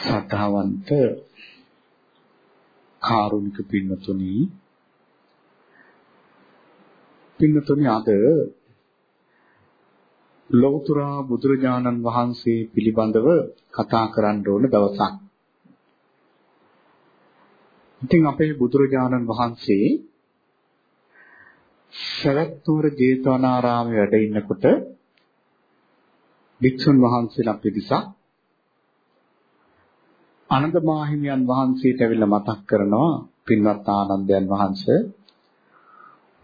සද්ධාවන්ත කාරුණික පින්නතුනි පින්නතුනි අද ලෞතර බුදුරජාණන් වහන්සේ පිළිබඳව කතා කරන්න ඕන දවසක්. ඉතින් අපේ බුදුරජාණන් වහන්සේ සරත්තුර ජේතවනාරාමයේ වැඩ ඉන්නකොට වික්ෂුන් වහන්සේලා පිරිසක් ආනන්ද මාහිමියන් වහන්සේට ඇවිල්ලා මතක් කරනවා පින්වත් ආනන්දයන් වහන්සේ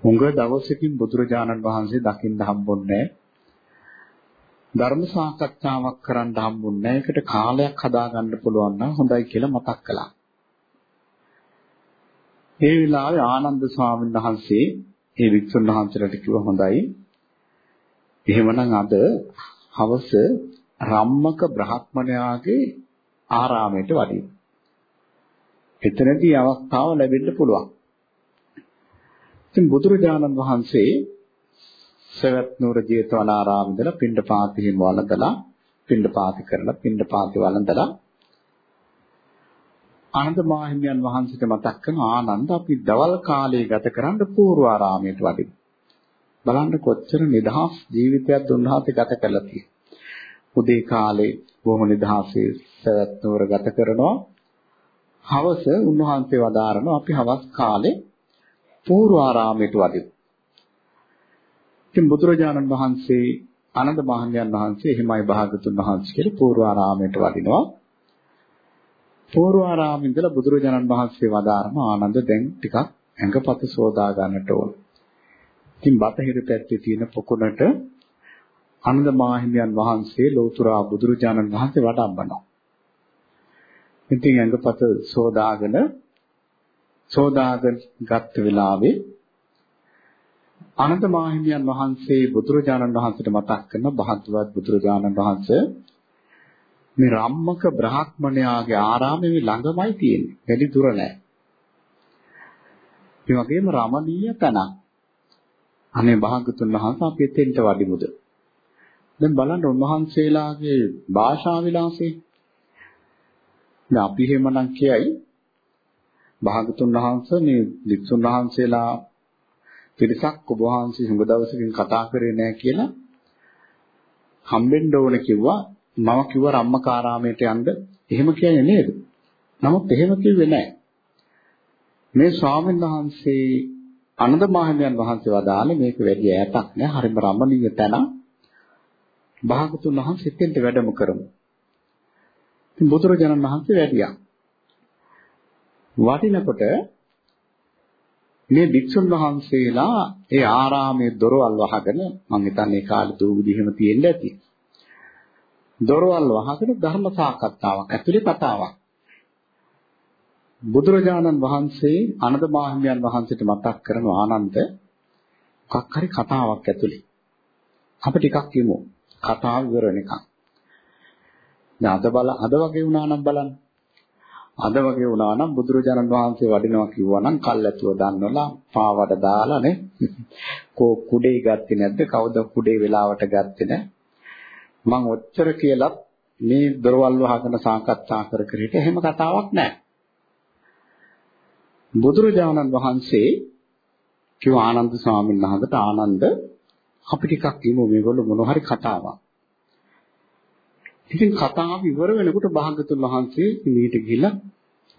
හුඟ දවසකින් බුදුරජාණන් වහන්සේ දකින්න හම්බුන්නේ ධර්ම සාකච්ඡාවක් කරන්න හම්බුන්නේ ඒකට කාලයක් හදාගන්න පුළුවන් නම් හොඳයි කියලා මතක් කළා. ඒ වෙලාවේ ආනන්ද ස්වාමීන් වහන්සේ ඒ වික්ෂුන් වහන්සේලාට කිව්වා හොඳයි. එහෙමනම් අද හවස රම්මක බ්‍රහ්මණයාගේ ආරාමයට වඩින්න. එතනදී අවස්ථාව ලැබෙන්න පුළුවන්. ඉතින් බුදුරජාණන් වහන්සේ සවැත් නුවර ජේතවනාරාම ඉඳලා පිණ්ඩපාතයෙන් වළඳලා පිණ්ඩපාත කරලා පිණ්ඩපාතේ වළඳලා ආනන්ද මාහිමියන් වහන්සේට මතක් කරන ආනන්ද අපි දවල් කාලේ ගත කරන්න පූර්වාරාමයට වඩිමු. බලන්න කොච්චර නිදහස් ජීවිතයක් දුන්නාත් ගත කළා කියලා. උදේ කාලේ බොහොම නිදහසේ සවැත්නුවර ගත කරනවා. හවස උන්වහන්සේ වදාරනවා අපි හවස් කාලේ පූර්වාරාමයට වදිමු. ඉතින් බුදුරජාණන් වහන්සේ ආනන්ද මහණයන් වහන්සේ එහෙමයි භාගතුන් වහන්සේ කියලා පූර්වාරාමයට වදිනවා. පූර්වාරාමේ ඉඳලා බුදුරජාණන් වහන්සේ වදාරන ආනන්ද දැන් ටිකක් ඇඟපත සෝදා ගන්නට ඕන. ඉතින් බටහිර පැත්තේ තියෙන පොකුණට ආනන්ද මාහිමියන් වහන්සේ ලෝතුරා බුදුරජාණන් වහන්සේ වඩම්බනවා. ඉතින් ඇඟපත සෝදාගෙන සෝදාගෙන ගත් වෙලාවේ ආනන්ද මාහිමියන් වහන්සේ බුදුරජාණන් වහන්සේට මතක් කරන භාග්‍යවත් බුදුරජාණන් වහන්සේ මේ රම්මක බ්‍රාහ්මණයාගේ ආරාමේ මේ ළඟමයි තියෙන්නේ. වැඩි දුර නෑ. ඒ වගේම රමණීය තැනක්. අනේ භාගතුන් වහන්සේ අපි එතෙන්ට වඩිමුද? දැන් බලන්න උන්වහන්සේලාගේ භාෂා විලාසය. දැන් අපි එහෙමනම් කියයි භාගතුන් වහන්සේ මේ වික්ෂුන් වහන්සේලා පිරිසක් ඔබ වහන්සේ හුඟ දවසකින් කතා කරේ නැහැ කියලා හම්බෙන්න ඕන කිව්වා මම කිව්වා රම්මකාරාමයට යන්න එහෙම කියන්නේ නේද? නමුත් එහෙම කිව්වේ නැහැ. මේ ස්වාමීන් වහන්සේ අනන්ත මහණයන් වහන්සේ වදාළේ මේක වැඩි ඈතක් නෑ හරිම රමණීය තැන. භාගතුන් වහන්සේ එතෙන්ට වැඩම කරමු. ඉතින් බුදුරජාණන් වහන්සේ වැඩියා. වටිනකොට මේ භික්ෂුන් වහන්සේලා ඒ ආරාමයේ දොරවල් වහගෙන මම හිතන්නේ කාලේ දූවිලි එහෙම තියෙන්න ඇති. දොරවල් වහගෙන ධර්ම සාකච්ඡාවක් ඇතුලේ කතාවක්. බුදුරජාණන් වහන්සේ අනද මාහිමියන් වහන්සේට මතක් කරන ආනන්ද මොකක් හරි කතාවක් ඇතුලේ. අපි ටිකක් කියමු. කතාව ඉවර වෙනකන්. දැන් අද බල අද වගේ වුණා නම් බලන්න. අද වගේ වුණා නම් බුදුරජාණන් වහන්සේ වඩිනවා කිව්වා නම් කල්ැතුව දන්නවලා පාවඩ දාලා නේ. කෝ කුඩේ ගත්තේ නැද්ද? කවුද කුඩේ වෙලාවට ගත්තේ නැහැ? මම ඔච්චර කියලත් මේ දොරවල් වහගෙන සාකච්ඡා කර කර හිට එහෙම කතාවක් නැහැ. බුදුරජාණන් වහන්සේ කිව්ව ආනන්ද ස්වාමීන් වහන්සේට ආනන්ද අපි ටිකක් කියමු මේගොල්ලෝ මොන හරි කතාවක්. ඉතින් කතාව ඉවර වෙනකොට භාගතුන් වහන්සේ මීට ගිහිල්ලා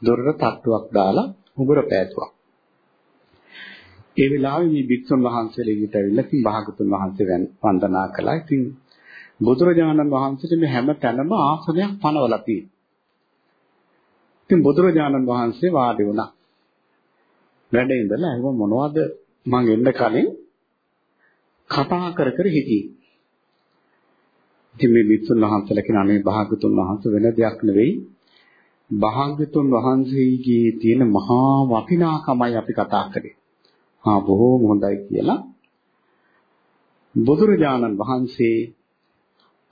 දොරට තට්ටුවක් දාලා උගුර පෑතුවා. ඒ වෙලාවේ මේ භික්ෂුන් වහන්සේලා ඊට ඇවිල්ලා ඉතින් භාගතුන් වහන්සේ වන්දනා කළා. ඉතින් බුදුරජාණන් වහන්සේට මේ හැම තැනම ආසනයක් පනවලා තියෙනවා. ඉතින් බුදුරජාණන් වහන්සේ වාඩි වුණා. වැඩ ඉඳලා අහුව මොනවද මං එන්න කලින් කතා කර කර හිටියේ. ඉතින් මේ විසුන් වහන්සේලා කියන අනේ භාගතුන් වහන්සේ වෙන දෙයක් නෙවෙයි. භාගතුන් වහන්සේගේ තියෙන මහා වටිනාකමයි අපි කතා කරේ. ආ බොහෝම හොඳයි කියලා බුදුරජාණන් වහන්සේ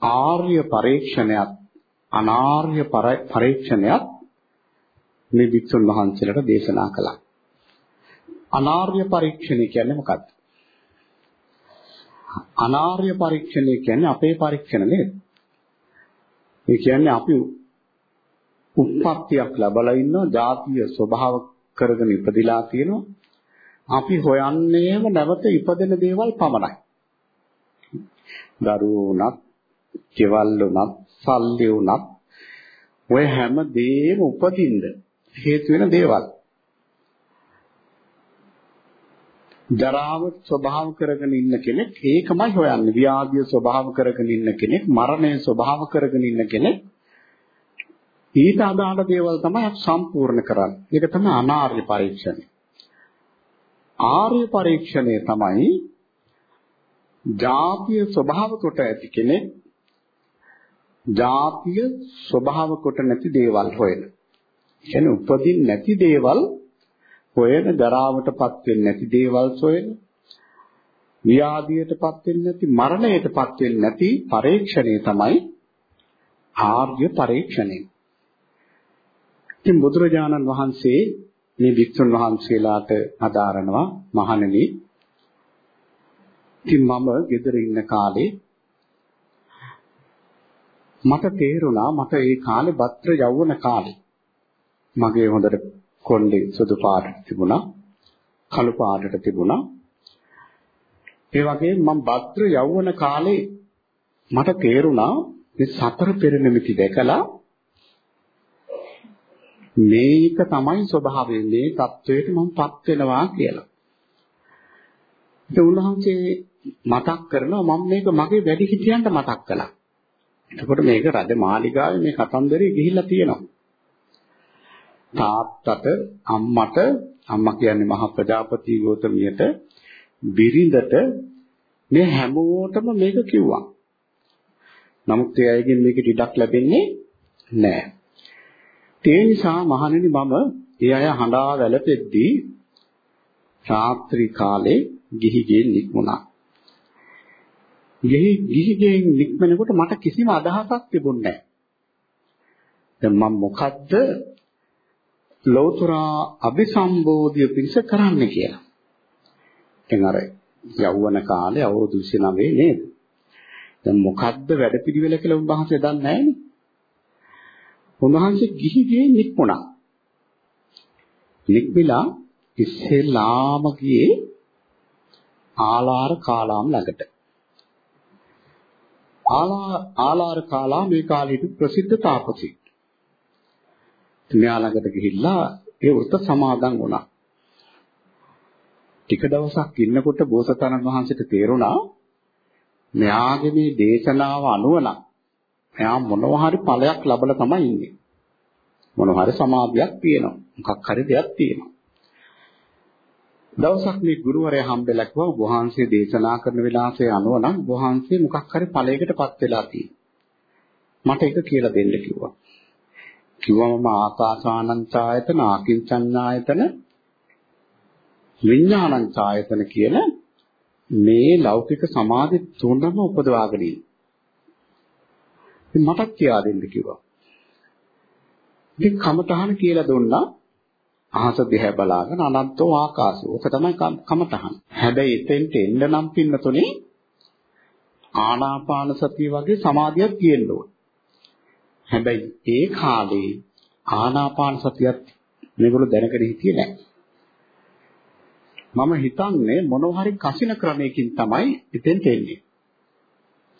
ආර්ය පරීක්ෂණයත් අනාර්ය පරීක්ෂණයත් මේ වික්ෂුන් වහන්සේලාට දේශනා කළා. අනාර්ය පරීක්ෂණය කියන්නේ මොකක්ද? අනාර්ය පරීක්ෂණය කියන්නේ අපේ පරීක්ෂණ නේද? ඒ කියන්නේ අපි උත්පත්තියක් ලැබලා ඉන්නවා, ජාතිය ස්වභාව කරගෙන ඉපදිලා තියෙනවා. අපි හොයන්නේම නැවත ඉපදෙන දේවල් පමණයි. දරුවෝ උනත්, කෙවල් උනත්, සල්ලි උනත් ඔය හැම දෙයක්ම උපදින්න හේතු වෙන දේවල්. ජරාව ස්වභාව කරගෙන ඉන්න කෙනෙක් ඒකමයි හොයන්නේ. ව්‍යාධිය ස්වභාව කරගෙන ඉන්න කෙනෙක්, මරණය ස්වභාව කරගෙන ඉන්න කෙනෙක් ඊට අදාළ දේවල් තමයි සම්පූර්ණ කරන්නේ. ඒක තමයි අනාර්ය පරීක්ෂණය. ආර්ය පරීක්ෂණය තමයි ජාතිය ස්වභාව කොට ඇති කෙනෙක් ජාතිය ස්වභාව කොට නැති දේවල් හොයන. කියන්නේ උපදින් නැති දේවල් හොයන ජරාවටපත් වෙන්නේ නැති දේවල් සොයන. ව්‍යාධියටපත් වෙන්නේ නැති මරණයටපත් වෙන්නේ නැති පරීක්ෂණය තමයි ආර්ය පරීක්ෂණය. ඉතින් බුදුරජාණන් වහන්සේ මේ වික්ෂුන් වහන්සේලාට අදාරනවා මහණෙනි. ඉතින් මම ගෙදර ඉන්න කාලේ මට තේරුණා මට ඒ කාලේ බත්‍ර යවුන කාලේ මගේ හොඳට කොණ්ඩේ සුදු පාටට තිබුණා. කළු පාටට තිබුණා. ඒ වගේම මම භද්‍ර යෞවන කාලේ මට තේරුණා මේ සතර පෙරනිමිති දැකලා මේක තමයි ස්වභාවය මේ தത്വයට මමපත් වෙනවා කියලා. ඒ උන්වහන්සේ මතක් කරනවා මම මේක මගේ වැඩිහිටියන්ට මතක් කළා. එතකොට මේක රජ මාලිගාවේ මේ කතන්දරේ ගිහිල්ලා තියෙනවා. තාත්තට අම්මට අම්මා කියන්නේ මහා ප්‍රජාපති ගෞතමියට බිරිඳට මේ හැමෝටම මේක කිව්වා. නමුත් ඒ අයගෙන් මේක ඩිඩක් ලැබෙන්නේ නැහැ. ඒ නිසා මහණෙනි මම ඒ අය හඬා වැළපෙද්දී රාත්‍රී කාලේ ගිහි ගෙන් නික්මුණා. ගිහි ගිහි ගෙන් නික්මනකොට මට කිසිම අදහසක් තිබුණේ නැහැ. දැන් මම මොකද්ද ලෞතර අபிසම්බෝධිය පිණිස කරන්න කියලා. දැන් අර යෞවන කාලේ අවුරුදු 29 නේද? දැන් මොකද්ද වැඩපිළිවෙල කියලා උන්වහන්සේ දන්නේ නැහැනේ. උන්වහන්සේ ගිහි ගේ නික්මුණා. නික්මිලා ඉස්සෙල්ලාම ගියේ ආලාර කාලාම් ළඟට. ආලා ආලාර කාලා මේ කාලේ ප්‍රසිද්ධ තාපසී. මෙයා ළඟට ගිහිල්ලා ඒ වෘත සමාදන් වුණා. ටික දවසක් ඉන්නකොට බෝසතාණන් වහන්සේට තේරුණා මෙයාගේ මේ දේශනාව අනුව නම් එයා මොනවා හරි ඵලයක් ලබලා තමයි ඉන්නේ. මොනවා හරි සමාධියක් තියෙනවා. මොකක් හරි දෙයක් තියෙනවා. දවසක් මේ ගුරුවරයා හම්බෙලා කිව්වා වහන්සේ දේශනා කරන වෙලාවේ අනුව නම් වහන්සේ මොකක් හරි ඵලයකටපත් වෙලා තියෙනවා. මට ඒක කියලා දෙන්න කිව්වා. කිව්වා මම ආකාසානංචායතන ආකින්චඤ්ඤායතන විඥානංචායතන කියන මේ ලෞකික සමාධි තුනම උපදවාගෙන ඉන්නේ. ඉතින් මටත් කියා දෙන්න කිව්වා. ඉතින් කමතහන කියලා දුන්නා. අහස දිහා බලාගෙන අනන්තෝ ආකාශෝ. ඔක තමයි කමතහන. හැබැයි එතෙන්ට එන්න නම් පින්නතුනේ ආනාපාන සතිය වගේ සමාධියක් තියෙන්න ඕන. හැබැයි ඒ කාලේ ආනාපාන සතියත් මේගොල්ලෝ දැනගෙන හිටියේ නැහැ. මම හිතන්නේ මොනවා හරි කසින ක්‍රමයකින් තමයි එතෙන්ට එන්නේ.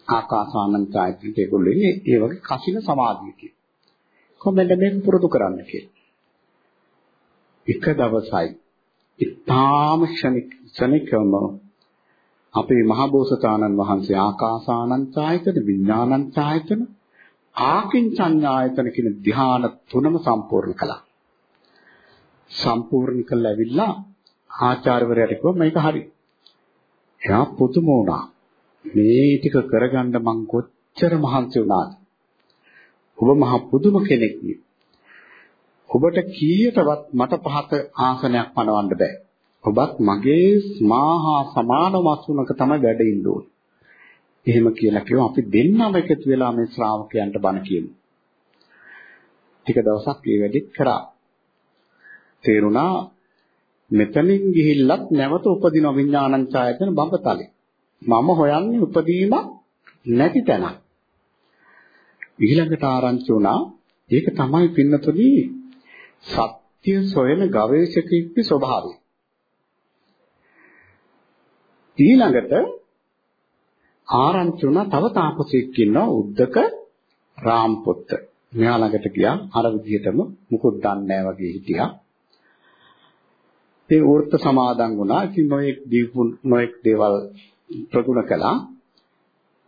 ආකාසානං ඡායතනට ඒගොල්ලෝ ඉන්නේ ඒ වගේ කසින සමාධියකින්. කොහොමද මේක පුරුදු කරන්න කියලා. එක දවසයි ඉතාම ක්ෂණික ක්ෂණිකම අපේ මහබෝසතාණන් වහන්සේ ආකාසානං ඡායතන විඥානං ඡායතන ආකින්චඤ්ඤායතන කියන ධ්‍යාන තුනම සම්පූර්ණ කළා. සම්පූර්ණ කළා ඇවිල්ලා ආචාර්යවරයාට කිව්වා මේක හරි. එයා පුදුම වුණා. මේ ටික කරගන්න මං කොච්චර මහන්සි වුණාද? ඔබ මහ පුදුම කෙනෙක් නේ. ඔබට කීයටවත් මට පහත ආසනයක් පනවන්න බෑ. ඔබත් මගේ මාහා සමාන වස්තුනක තමයි වැඩ ඉන්න ඕනේ. එහෙම කියලා කිව්වා අපි දෙන්නම එකතු වෙලා මේ ශ්‍රාවකයන්ට බණ කියමු. ටික දවසක් මේ වැඩිත් කරා. තේරුණා මෙතනින් ගිහිල්ලත් නැවත උපදින විඥානං ඡායතන බඹතලේ. මම හොයන්නේ උපදීම නැති තැනක්. ඊළඟට ආරංචි වුණා ඒක තමයි පින්නතුනි සත්‍ය සොයන ගවේෂකෙක්ගේ ස්වභාවය. ඊළඟට ආරංචි වුණා තව තාපසයෙක් ඉන්නවා උද්දක රාම්පොත්ත. මෙයා ළඟට ගියා අර විදිහටම මුකුත් දන්නේ නැහැ වගේ හිටියා. ඒ වෘත්ත සමාදන් වුණා. ඉතින් නොඑක් දීපු නොඑක් දේවල් ප්‍රගුණ කළා.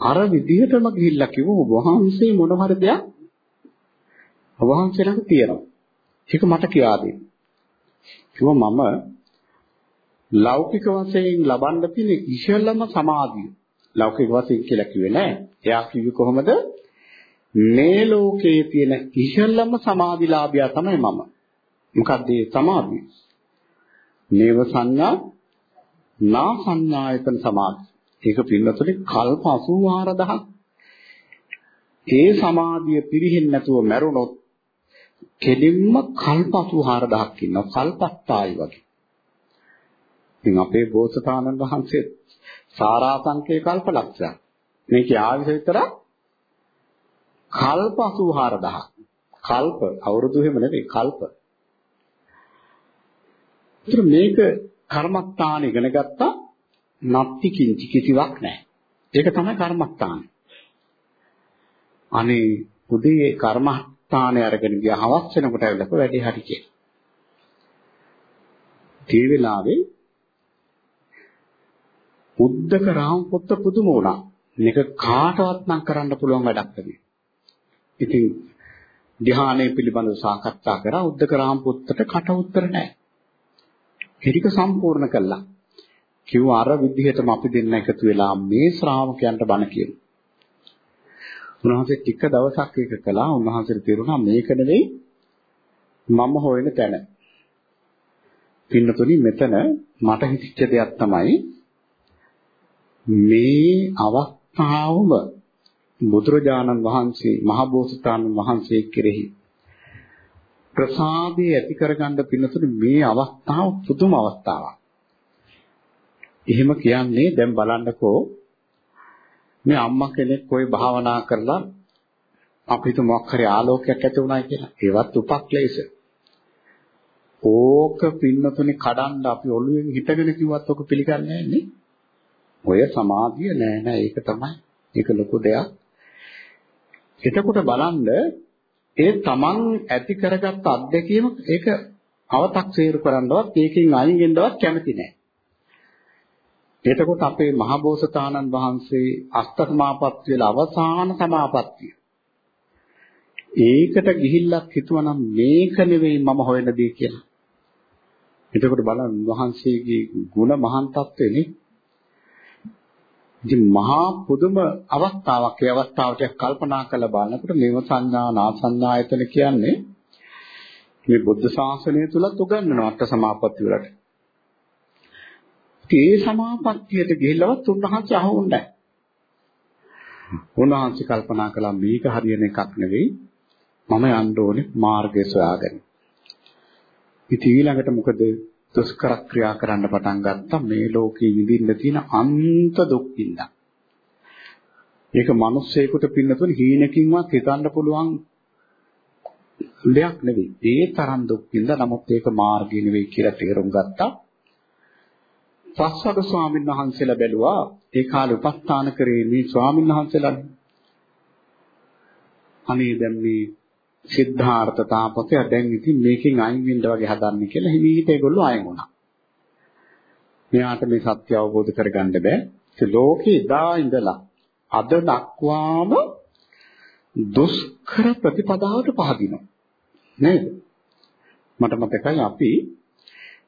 අර විදිහටම ගිහිල්ලා කිව්ව ඔබ වහන්සේ මොන හරි දෙයක් ඔබ වහන්සේ ළඟ තියෙනවා. ඒක මට කියා දෙන්න. කිව්වා මම ලෞකික වශයෙන් ලබන්න තියෙන ඉහළම සමාධිය. ලෞකික වශයෙන් කියලා කිව්වේ නෑ. එයා කිව්වේ කොහොමද? මේ ලෝකයේ තියෙන ඉහළම සමාධිලාභය තමයි මම. මොකක්ද ඒ සමාධිය? නේව සංඥා නා සංඥායතන සමාධි. ඒක පින්නතුලේ කල්ප 84000ක්. ඒ සමාධිය පිරෙහෙන්නේ නැතුව මැරුණොත් කෙලින්ම කල්ප 84000ක් ඉන්නවා. කල්පත්තායි වගේ. ඉතින් අපේ බෝසතාණන් වහන්සේ සාරාංශකේ කල්ප ලක්ෂයක්. මේකේ ආයුෂ විතර කල්ප 84000ක්. කල්ප අවුරුදු හැම නෙවෙයි කල්ප. ඒතර මේක කර්මස්ථාන ඉගෙන ගත්තා නත්ති කිංචි කිසිවක් නැහැ. ඒක තමයි කර්මස්ථාන. අනේ උදේ කර්මස්ථානේ අරගෙන ගියා හවස් වෙනකොට ඇවිල්ලා වැඩි හරි කියලා. ඒ වෙලාවේ උද්දක රාම පොත්ත පුදුම වුණා. මේක කාටවත් නම් කරන්න පුළුවන් වැඩක් නෙවෙයි. ඉතින් ධ්‍යානයේ පිළිබඳව සාකච්ඡා කරා උද්දක රාම පොත්තට කට උතර නැහැ. ටික සම්පූර්ණ කළා. කිව්වා අර විදිහටම අපි දෙන්න එකතු වෙලා මේ ශ්‍රාවකයන්ට බණ කියමු. උන්වහන්සේ ටික දවසක් ඒක කළා. උන්වහන්සේට තේරුණා මේක නෙවෙයි මම හොයන තැන. පින්නතුනි මෙතන මට හිතෙච්ච දෙයක් තමයි මේ අවස්ථාවම බුදුරජාණන් වහන්සේ මහබෝසතාණන් වහන්සේ කෙරෙහි ප්‍රසාදේ ඇති කරගන්න පින්නතුනේ මේ අවස්ථාව පුදුම අවස්ථාවක්. එහෙම කියන්නේ දැන් බලන්නකෝ මේ අම්මා කෙනෙක් કોઈ භාවනා කරලා අපිට මොකක් හරි ආලෝකයක් ඇති වුණා කියලා. ඒවත් උපක්ලේශ. ඕක පින්නතුනේ කඩන්න අපි ඔළුවෙන් හිටගෙන කිව්වත් ඔක පිළිගන්නේ නැහැ ඔය සමාධිය නෑ නෑ ඒක තමයි ඒක ලොකු දෙයක්. එතකොට බලන්න ඒ තමන් ඇති කරගත් අත්දැකීම ඒක අව탁සීරු කරන්නවත් ඒකෙන් අයින් වෙන්නවත් කැමති නෑ. එතකොට අපේ මහබෝසතාණන් වහන්සේ අෂ්ටමාපත් වෙලා අවසාන සමාපත්තිය. ඒකට ගිහිල්ලක් හිතුවනම් මේක නෙවෙයි මම හොයන දේ කියලා. එතකොට බලන්න වහන්සේගේ ಗುಣ මහාන් තත්වෙනේ ඉතින් මහා පුදුම අවස්ථාවක් ඒ අවස්ථාවට කල්පනා කරලා බලනකොට මේව සංඥා නාසඤ්ඤායතන කියන්නේ මේ බුද්ධ ශාසනය තුලත් උගන්වන අට සමාපatti වලට. ඒ සමාපත්තියට ගිහිල්ලවත් උන්වහන්සේ අහුුන්නේ නැහැ. උන්වහන්සේ කල්පනා කළා මේක හරියන එකක් නෙවෙයි මම යන්න ඕනේ මාර්ගය සොයාගෙන. ඉතින් ඊළඟට මොකද දුෂ්කර ක්‍රියා කරන්න පටන් ගත්තා මේ ලෝකේ විඳින්න තියෙන අන්ත දුක් විඳා. මේක මිනිස්සෙකුට පින්නතුන හීනකින්වත් හිතන්න පුළුවන් දෙයක් නෙවෙයි. ඒ තරම් දුක් විඳා නමුත් ඒක මාර්ගය නෙවෙයි කියලා තේරුම් ගත්තා. පස්වග ස්වාමීන් වහන්සේලා බැලුවා ඒ කාලේ උපස්ථාන කරේ මේ ස්වාමීන් වහන්සේලා අනේ දැන් මේ සිද්ධාර්ථ තාපසයා දැන් ඉතින් මේකෙන් අයින් වෙන්න වගේ හදන්නේ කියලා හිමීට ඒගොල්ලෝ අයින් වුණා. මෙයාට මේ සත්‍ය අවබෝධ කරගන්න බෑ. ඒ ලෝකේ ඉදා ඉඳලා අද දක්වාම දුෂ්කර ප්‍රතිපදාවට පහදිනවා. නේද? මට මතකයි අපි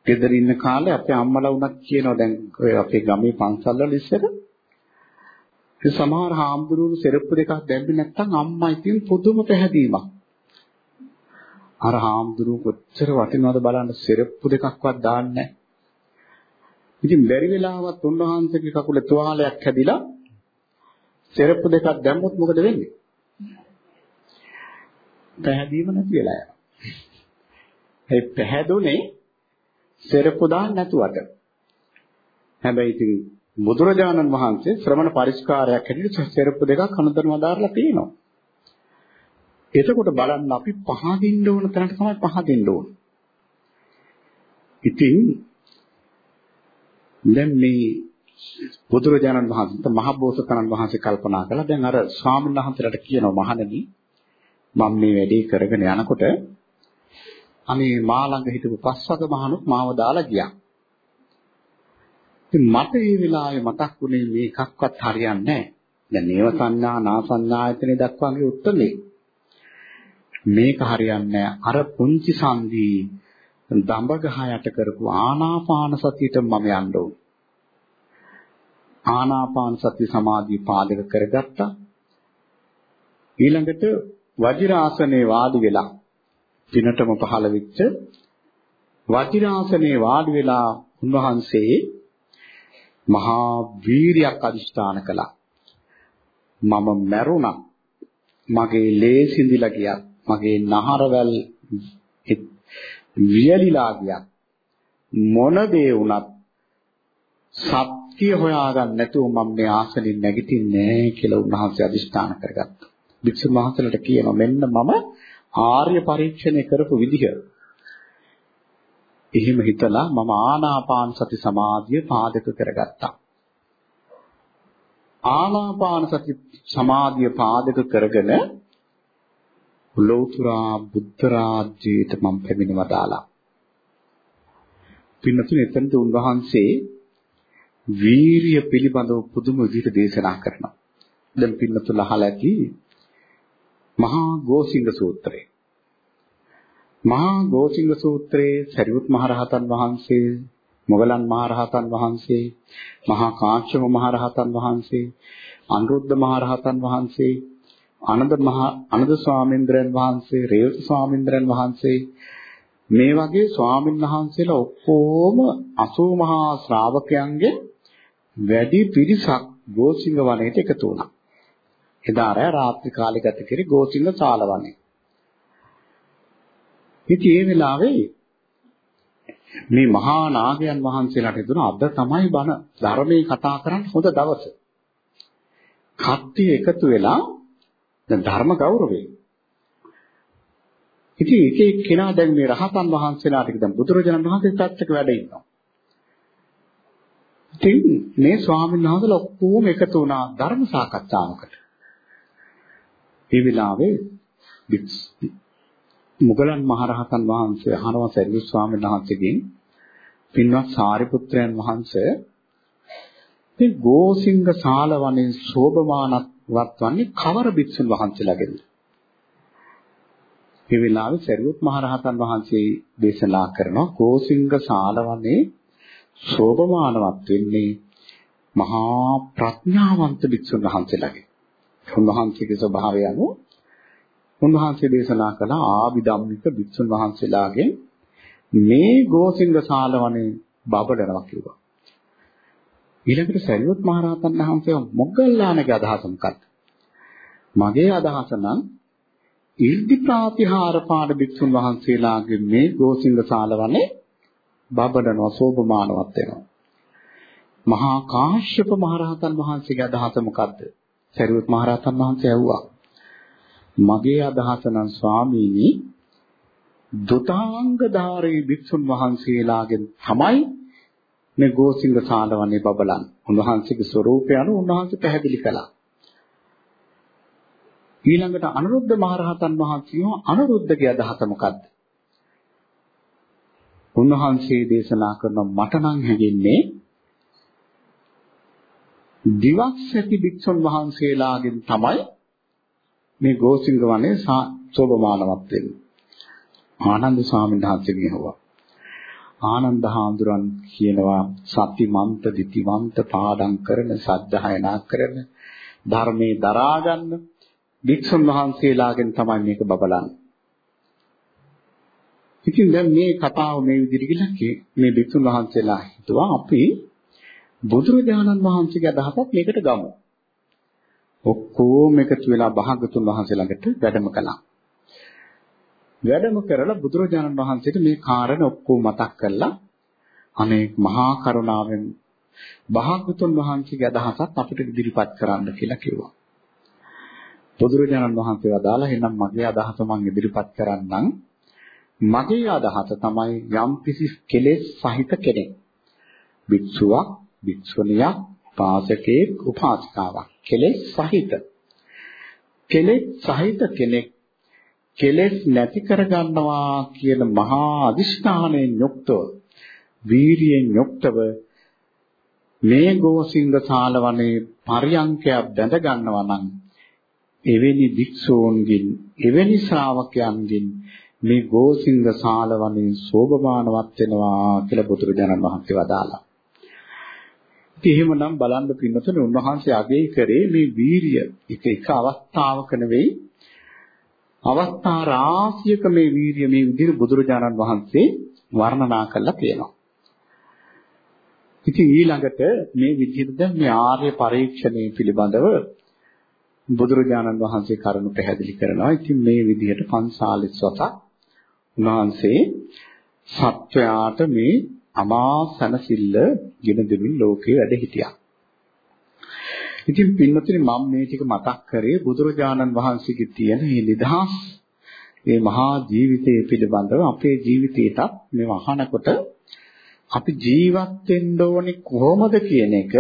ගෙදර ඉන්න කාලේ අපේ අම්මලා වුණත් කියනවා දැන් ඔය අපේ ගමේ පන්සල් වල ඉස්සර ඒ සමහර හාමුදුරුවෝ සෙරප්පු දෙකක් දැම්බි නැත්නම් අම්මා ඉතින් පුදුම පැහැදීමක්. අර හාමුදුරුවෝ කොච්චර වටිනවද බලන්න සෙරප්පු දෙකක්වත් දාන්නේ නැහැ. ඉතින් බැරි වෙලාවත් උන්වහන්සේගේ කකුලේ තුවාලයක් හැදිලා සෙරප්පු දෙකක් දැම්මොත් මොකද වෙන්නේ? පැහැදීම නැති වෙලා යනවා. ඒ පැහැදුනේ සෙරප්පු දාන්න නැතුවට. හැබැයි ඉතින් බුදුරජාණන් වහන්සේ ශ්‍රමණ පරිස්කාරයක් හැටියට සෙරප්පු දෙකක් අනුතරම දාලා තියෙනවා. එතකොට බලන්න අපි පහදින්න ඕන තැනට තමයි පහදින්න ඕන. ඉතින් දැන් මේ බුදුරජාණන් වහන්සේ මහ බෝසතාණන් වහන්සේ කල්පනා කළා දැන් අර ස්වාමීන් වහන්සේලාට කියනවා මහණනි මම මේ වැඩේ කරගෙන යනකොට අනේ මා ළඟ හිටපු පස්වග මහණුත් මාව දාලා ගියා. ඉතින් මට මේ වෙලාවේ මතක් වුණේ මේකක්වත් හරියන්නේ නැහැ. දැන් නේව සංඥා නා සංඥායතනෙ දක්වාගේ උත්තරේ. මේක හරියන්නේ අර පුංචි සංදී දඹ ගහ යට කරපු ආනාපාන සතියට මම යන්න ඕන. ආනාපාන සති සමාධිය පාදක කරගත්තා. ඊළඟට වජිරාසනේ වාඩි වෙලා පිනටම පහළ වෙච්ච වජිරාසනේ වාඩි වෙලා උන්වහන්සේ මහා වීරියක් අදිෂ්ඨාන කළා. මම මැරුණා. මගේ ලේ සිඳිලා ගියත් මගේ නහරවැල් වියලිලා ගියත් මොන දේ වුණත් සත්‍ය හොයාගන්න නැතුව මම මේ ආසනින් නැගිටින්නේ නැහැ කියලා උන්වහන්සේ අදිෂ්ඨාන කරගත්තා. වික්ෂුන් වහන්සේලාට කියනවා මෙන්න මම ආර්ය පරීක්ෂණය කරපු විදිහ. එහෙම හිතලා මම ආනාපාන සති සමාධිය පාදක කරගත්තා. ආනාපාන සති සමාධිය පාදක කරගෙන ලෞතුරා බුද්ධ රාජ්‍යයට මම පැමිණව දාලා. පින්නතුනේ එතනදී උන්වහන්සේ වීරිය පිළිබඳව පුදුම විදිහට දේශනා කරනවා. දැන් පින්නතුල අහලා ඇති මහා ගෝසිංග සූත්‍රය. මහා ගෝසිංග සූත්‍රයේ සරියුත් මහරහතන් වහන්සේ, මොගලන් මහරහතන් වහන්සේ, මහා කාශ්‍යප මහරහතන් වහන්සේ, අනුරුද්ධ මහරහතන් වහන්සේ, අනද මහා අනද ස්වාමීන්ද්‍රයන් වහන්සේ, රේවත ස්වාමීන්ද්‍රයන් වහන්සේ මේ වගේ ස්වාමීන් වහන්සේලා ඔක්කොම 80 මහා ශ්‍රාවකයන්ගේ වැඩි පිරිසක් ගෝසිංග වනයේට එකතු වුණා. එදා රෑ රාත්‍රී කාලේ ගත කරේ ගෝසිංග සාලවනේ. ඉතින් ඒ වෙලාවේ මේ මහා නාගයන් වහන්සේලාට හිතුණා අද තමයි බණ ධර්මයේ කතා කරන්න හොඳ දවස. කට්ටිය එකතු වෙලා දැන් ධර්ම ගෞරවේ. ඉතින් එක එක්කෙනා දැන් මේ රහතන් වහන්සේලාට දැන් බුදුරජාණන් වහන්සේ පැත්තක වැඩ ඉන්නවා. ඉතින් මේ ස්වාමීන් වහන්සේලා ඔක්කොම එකතු වුණා ධර්ම සාකච්ඡාවකට. ඒ වෙලාවේ මුගලන් මහරහතන් වහන්සේ අහනවා සරියුත් ස්වාමීන් වහන්සේගෙන් පින්වත් සාරිපුත්‍රයන් වහන්සේ මේ ගෝසිංග ශාලවනේ සෝභමානවත් වන්නේ කවර භික්ෂුන් වහන්සේලාගෙන්ද? මේ වෙලාවේ සරියුත් මහරහතන් වහන්සේ දේශනා කරනවා ගෝසිංග ශාලවනේ සෝභමානවත් වෙන්නේ මහා ප්‍රඥාවන්ත භික්ෂුන් වහන්සේලාගේ. උන්වහන්සේගේ ස්වභාවය අනුව උන්වහන්සේ දේශනා කළ ආවිධම්මික භික්ෂුන් වහන්සේලාගෙන් මේ ගෝසිංග ශාලවනේ බබලනවා කිව්වා. ඊළඟට සරියොත් මහ රහතන් වහන්සේ මොග්ගල්ලානගේ අදහස මොකක්ද? මගේ අදහස නම් ඉර්ධි ප්‍රාතිහාර පාඩ භික්ෂුන් වහන්සේලාගේ මේ ගෝසිංග ශාලවනේ බබලනවා සෝභමානවත් වෙනවා. මහා කාශ්‍යප මහ රහතන් වහන්සේගේ අදහස මොකද්ද? සරියොත් මහ රහතන් වහන්සේ ඇහුවා. මගේ අදහස නම් ස්වාමීනි දුතාංගධාරී භික්ෂුන් වහන්සේලාගෙන් තමයි මේ ගෝසිංග සාලවන්නේ බබලන්. උන්වහන්සේගේ ස්වરૂපය අනුව උන්වහන්සේ පැහැදිලි කළා. ඊළඟට අනුරුද්ධ මහරහතන් වහන්සේ අනුරුද්ධගේ අදහස මොකද්ද? උන්වහන්සේ දේශනා කරන මට නම් හැඟෙන්නේ දිවක් ඇති භික්ෂුන් වහන්සේලාගෙන් තමයි මේ ගෝසිංග වනේ සෝභමානවත් වෙන්නේ. ආනන්ද ස්වාමීන් වහන්සේගෙන් හොවා. ආනන්ද හාමුදුරන් කියනවා සතිමන්ත දිතිවන්ත පාඩම් කරන සද්ධායනා කරන ධර්මයේ දරා ගන්න භික්ෂුන් වහන්සේලාගෙන් තමයි මේක බබලන්නේ. ඉතින් දැන් මේ කතාව මේ විදිහට ගිහලා මේ භික්ෂුන් වහන්සේලා හිතුවා අපි බුදුරජාණන් වහන්සේගේ අදහසක් මේකට ගමු. ඔක්කොම එකතු වෙලා භාගතුන් වහන්සේ ළඟට වැඩම කළා. වැඩම කරලා බුදුරජාණන් වහන්සේට මේ කාරණේ ඔක්කොම මතක් කරලා අනේ මහා කරුණාවෙන් භාගතුන් වහන්සේගේ අදහසත් අපිට ඉදිරිපත් කරන්න කියලා කිව්වා. බුදුරජාණන් වහන්සේ වදාලා එහෙනම් මගේ අදහස මම ඉදිරිපත් කරන්නම්. මගේ අදහස තමයි යම්කිසි කෙලෙස් සහිත කෙනෙක්. භික්ෂුවක්, භික්ෂුණියක්, පාසකේ උපාසිකාවක්. කෙලෙස් සහිත. කෙලෙස් සහිත කෙනෙක් කෙලෙස් නැති කරගන්නවා කියන මහා අදිෂ්ඨානයෙන් යුක්තව වීරියෙන් යුක්තව මේ ගෝසිංග සාලවනේ පරියංකයක් බැඳ ගන්නවා නම් එවැනි භික්ෂූන්ගෙන් එවැනි ශ්‍රාවකයන්ගෙන් මේ ගෝසිංග සාලවනේ සෝභමානවත් වෙනවා කියලා බුදුරජාණන් වහන්සේ වදාළා. ඉතින් එහෙමනම් බලන්න පින්නතුනේ උන්වහන්සේ අගය කරේ මේ වීරිය එක එක අවස්ථාවක නෙවෙයි අවස්ථා රාශියක මේ වීරිය මේ විදිහට බුදුරජාණන් වහන්සේ වර්ණනා කරලා තියෙනවා. ඉතින් ඊළඟට මේ විදිහට දැන් මේ ආර්ය පරීක්ෂණය පිළිබඳව බුදුරජාණන් වහන්සේ කරුණු පැහැදිලි කරනවා. ඉතින් මේ විදිහට 45 වසක් උන්වහන්සේ සත්වයාට මේ අමා සනසිල්ල ගෙන දෙමින් ලෝකේ වැඩ හිටියා. ඉතින් පින්වතුනි මම මේ ටික මතක් කරේ බුදුරජාණන් වහන්සේගේ තියෙන මේ නිදහස් මේ මහා ජීවිතය පිළිබඳව අපේ ජීවිතේටත් මේ අහනකොට අපි ජීවත් වෙන්න ඕනේ කොහොමද කියන එක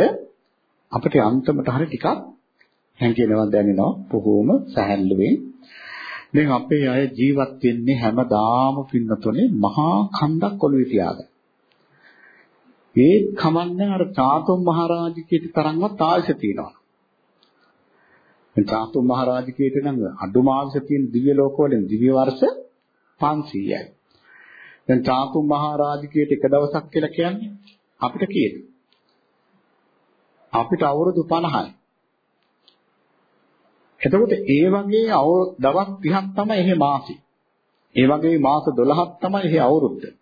අපිට අන්තිමට හරිය ටිකක් හැඟෙනවා දැනෙනවා බොහොම සැහැල්ලුවෙන්. දැන් අපේ අය ජීවත් වෙන්නේ හැමදාම පින්නතුනේ මහා කන්දක් ඔළුවේ තියාගෙන. ඒ කමන්නේ අර චාතුම් මහරජිකේට තරම්වත් ආයස තියෙනවා. දැන් චාතුම් මහරජිකේට නම් අඩුම ආයස තියෙන දිව්‍ය ලෝකවලින් දිව්‍ය වර්ෂ 500යි. දැන් චාතුම් මහරජිකේට එක දවසක් කියලා කියන්නේ අපිට කීයද? අපිට අවුරුදු 50යි. එතකොට ඒ වගේ දවස් 30ක් තමයි එහෙ මාසෙ. ඒ වගේ මාස 12ක් තමයි එහෙ අවුරුද්ද.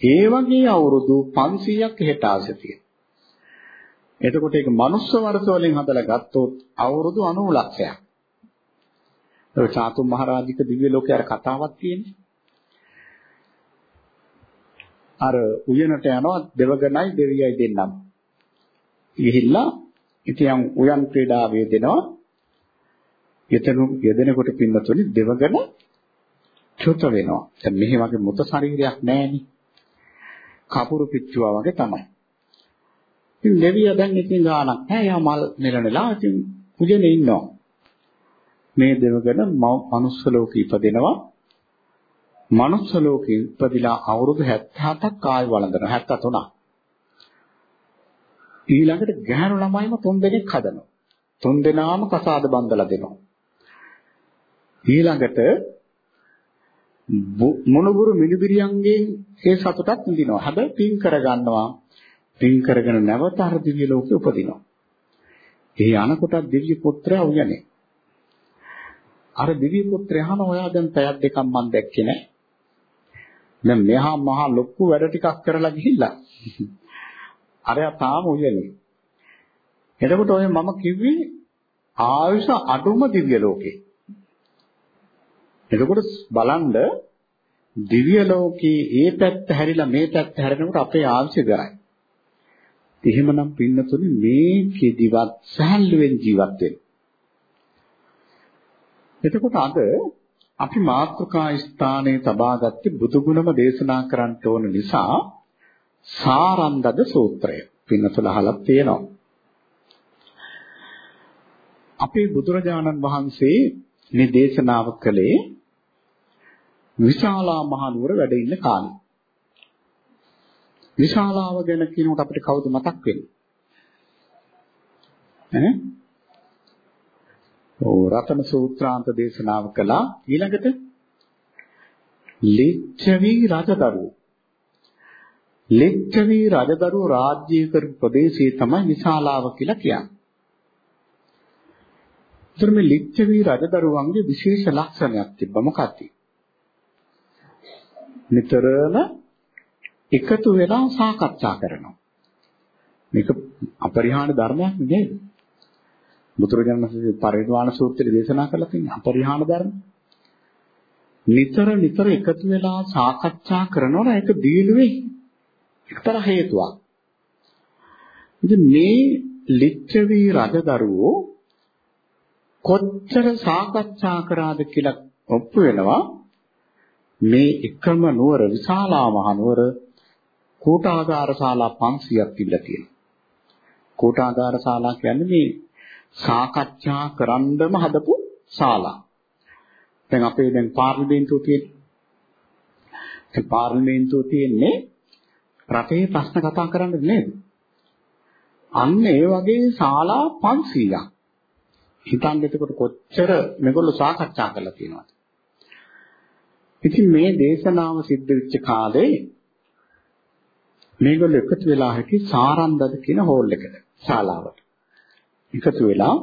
ඒ වගේ අවුරුදු 500ක් එහෙට ආසතිය. එතකොට ඒක මනුස්ස වර්ෂ වලින් හදලා ගත්තොත් අවුරුදු 90 ලක්ෂයක්. ඒ චාතුම් මහරජික දිව්‍ය ලෝකයේ අර කතාවක් තියෙන්නේ. අර උයනට යනවා දෙවගණයි දෙවියයි දෙන්නම. ගිහිල්ලා ඉතින් උයන් ක්‍රීඩාවේ දෙනවා. යතනු යදෙනකොට පින්නතුනි දෙවගණ චුත වෙනවා. දැන් මෙහි වගේ මුත ශරීරයක් නැහෙනේ. කපුරු පිච්චුවා වගේ තමයි. ඉතින් දෙවියා දැන් ඉතින් ගානක් නැහැ. යා මල් මෙලනලා ඉතින් උජනේ ඉන්නවා. මේ දෙවගණ මනුස්ස ලෝකෙ ඉපදෙනවා. මනුස්ස ලෝකෙ ඉපදිලා අවුරුදු 77ක් ආය වළඳනවා 73ක්. ඊළඟට ගැහැණු ළමයිම තුන් දෙනෙක් හදනවා. තුන් දෙනාම කසාද බන්දලා දෙනවා. ඊළඟට මොනුබුරු මිනිබිරියන්ගෙන් ඒ සතුටක් විඳිනවා. හැබැයි පින් කරගන්නවා. පින් කරගෙන නැවත අර දිව්‍ය ලෝකෙ උපදිනවා. එහි අනකොට දිව්‍ය පුත්‍රයා උයනේ. අර දිව්‍ය පුත්‍රයා අහන ඔයා දැන් පැයක් දෙකක් මම දැක්කේ නෑ. දැන් මෙහා මහා ලොකු වැඩ ටිකක් කරලා ගිහිල්ලා. අරයා තාම උයනේ. එතකොට ඔය මම කිව්වේ ආයුෂ අඩුම දිව්‍ය ලෝකේ. එතකොට බලන්න දිව්‍ය ලෝකයේ ඒ පැත්ත හැරිලා මේ පැත්ත හැරෙනකොට අපේ ආංශය කරයි. එහෙමනම් පින්නතුනි මේකෙදිවත් සහැල්ලුවෙන් ජීවත් වෙන්න. එතකොට අද අපි මාත්‍රකා ස්ථානයේ තබාගත්තේ බුදුගුණම දේශනා කරන්න ඕන නිසා සාරන්දද සූත්‍රය පින්නතුල අහලා තියෙනවා. අපේ බුදුරජාණන් වහන්සේ මේ දේශනාව කළේ විශාලා මහනුවර වැඩ ඉන්න කාලේ. විශාලාව ගැන කියනකොට අපිට කවුද මතක් වෙන්නේ? ඈ? ඕ රතන සූත්‍රාන්ත දේශනාව කළා ඊළඟට ලිච්ඡවි රජදරුවෝ ලිච්ඡවි රජදරුවෝ රාජ්‍ය කරපු ප්‍රදේශයේ තමයි විශාලාව කියලා කියන්නේ. ඒතර මේ ලිච්ඡවි රජදරුවන්ගේ විශේෂ ලක්ෂණයක් තිබ්බ මොකක්ද? නිතරම එකතු වෙලා සාකච්ඡා කරනවා. මේක අපරිහාන ධර්මයක් නෙවෙයි. බුදුරජාණන් වහන්සේ පරිණාම සූත්‍රයේ දේශනා කළා තියෙන අපරිහාන ධර්ම. නිතර නිතර එකතු වෙලා සාකච්ඡා කරනවා ඒක දීලුවේ එක්තරා හේතුවක්. ඉතින් මේ ලිච්ඡවි රජදරුවෝ කොච්චර සාකච්ඡා කරාද කියලා ඔප්පු වෙනවා මේ එකම නුවර විශාලා මහ නුවර කෝටාගාර ශාලා 500ක් තිබිලා තියෙනවා. කෝටාගාර ශාලා කියන්නේ මේ සාකච්ඡා කරන්නම හදපු ශාලා. දැන් අපේ දැන් පාර්ලිමේන්තුව තියෙන්නේ. ඒ පාර්ලිමේන්තුව තියෙන්නේ රටේ ප්‍රශ්න කතා කරන්න නේද? අන්න ඒ වගේ ශාලා 500ක්. හිතන්න එතකොට කොච්චර මේගොල්ලෝ සාකච්ඡා කරලා තියෙනවද? ඉතින් මේ දේශනාව සිද්ධ වෙච්ච කාලේ මේගොල්ලෝ එකතු වෙලා හිටි සාරන්දද කියන හෝල් එකට ශාලාවට. එකතු වෙලා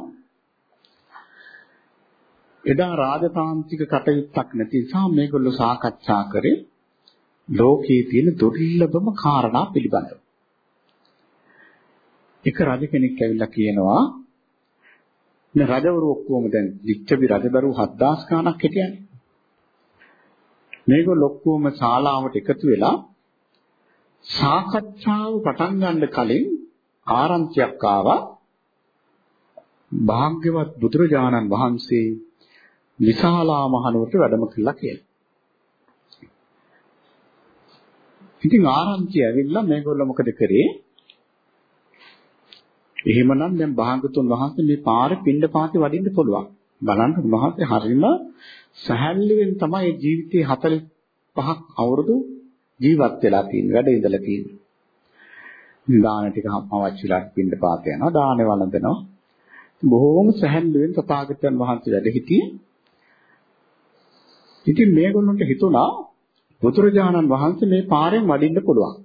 එදා රාජතාන්ත්‍රික කටයුත්තක් නැති නිසා මේගොල්ලෝ සාකච්ඡා කරේ ලෝකයේ තියෙන දුර්ලභම කාරණා පිළිබඳව. එක රජ කෙනෙක් ඇවිල්ලා කියනවා මේ රජවරු ඔක්කොම දැන් ලිච්ඡවි රජදරු 7000 ගණක් හිටියනේ. මේගොල්ලෝ ඔක්කොම ශාලාවට එකතු වෙලා සාකච්ඡාව පටන් ගන්න කලින් ආරංචියක් ආවා භාග්‍යවත් බුදුරජාණන් වහන්සේ විශාලා මහනුවරට වැඩම කළා කියලා. ඉතින් ආරංචි ඇවිල්ලා මේගොල්ලෝ මොකද කරේ? එහෙමනම් දැන් භාගතුන් වහන්සේ මේ පාරේ පින්ඩ පාතේ වඩින්න පුළුවන්. බලන්න උන්වහන්සේ හරිම සහැල්ලුවෙන් තමයි ජීවිතේ 45ක් අවුරුදු ජීවත් වෙලා තියෙන්නේ වැඩ ඉඳලා තියෙන්නේ. දාන ටික අවශ්‍යලා පින්ඩ පාතේ යනවා දානේ වළඳනවා. බොහෝම සහැල්ලුවෙන් තථාගතයන් වහන්සේ වැඩ සිටියේ. ඉතින් මේගොල්ලන්ට හිතුණා බුදුරජාණන් වහන්සේ මේ පාරෙන් වඩින්න පුළුවන්.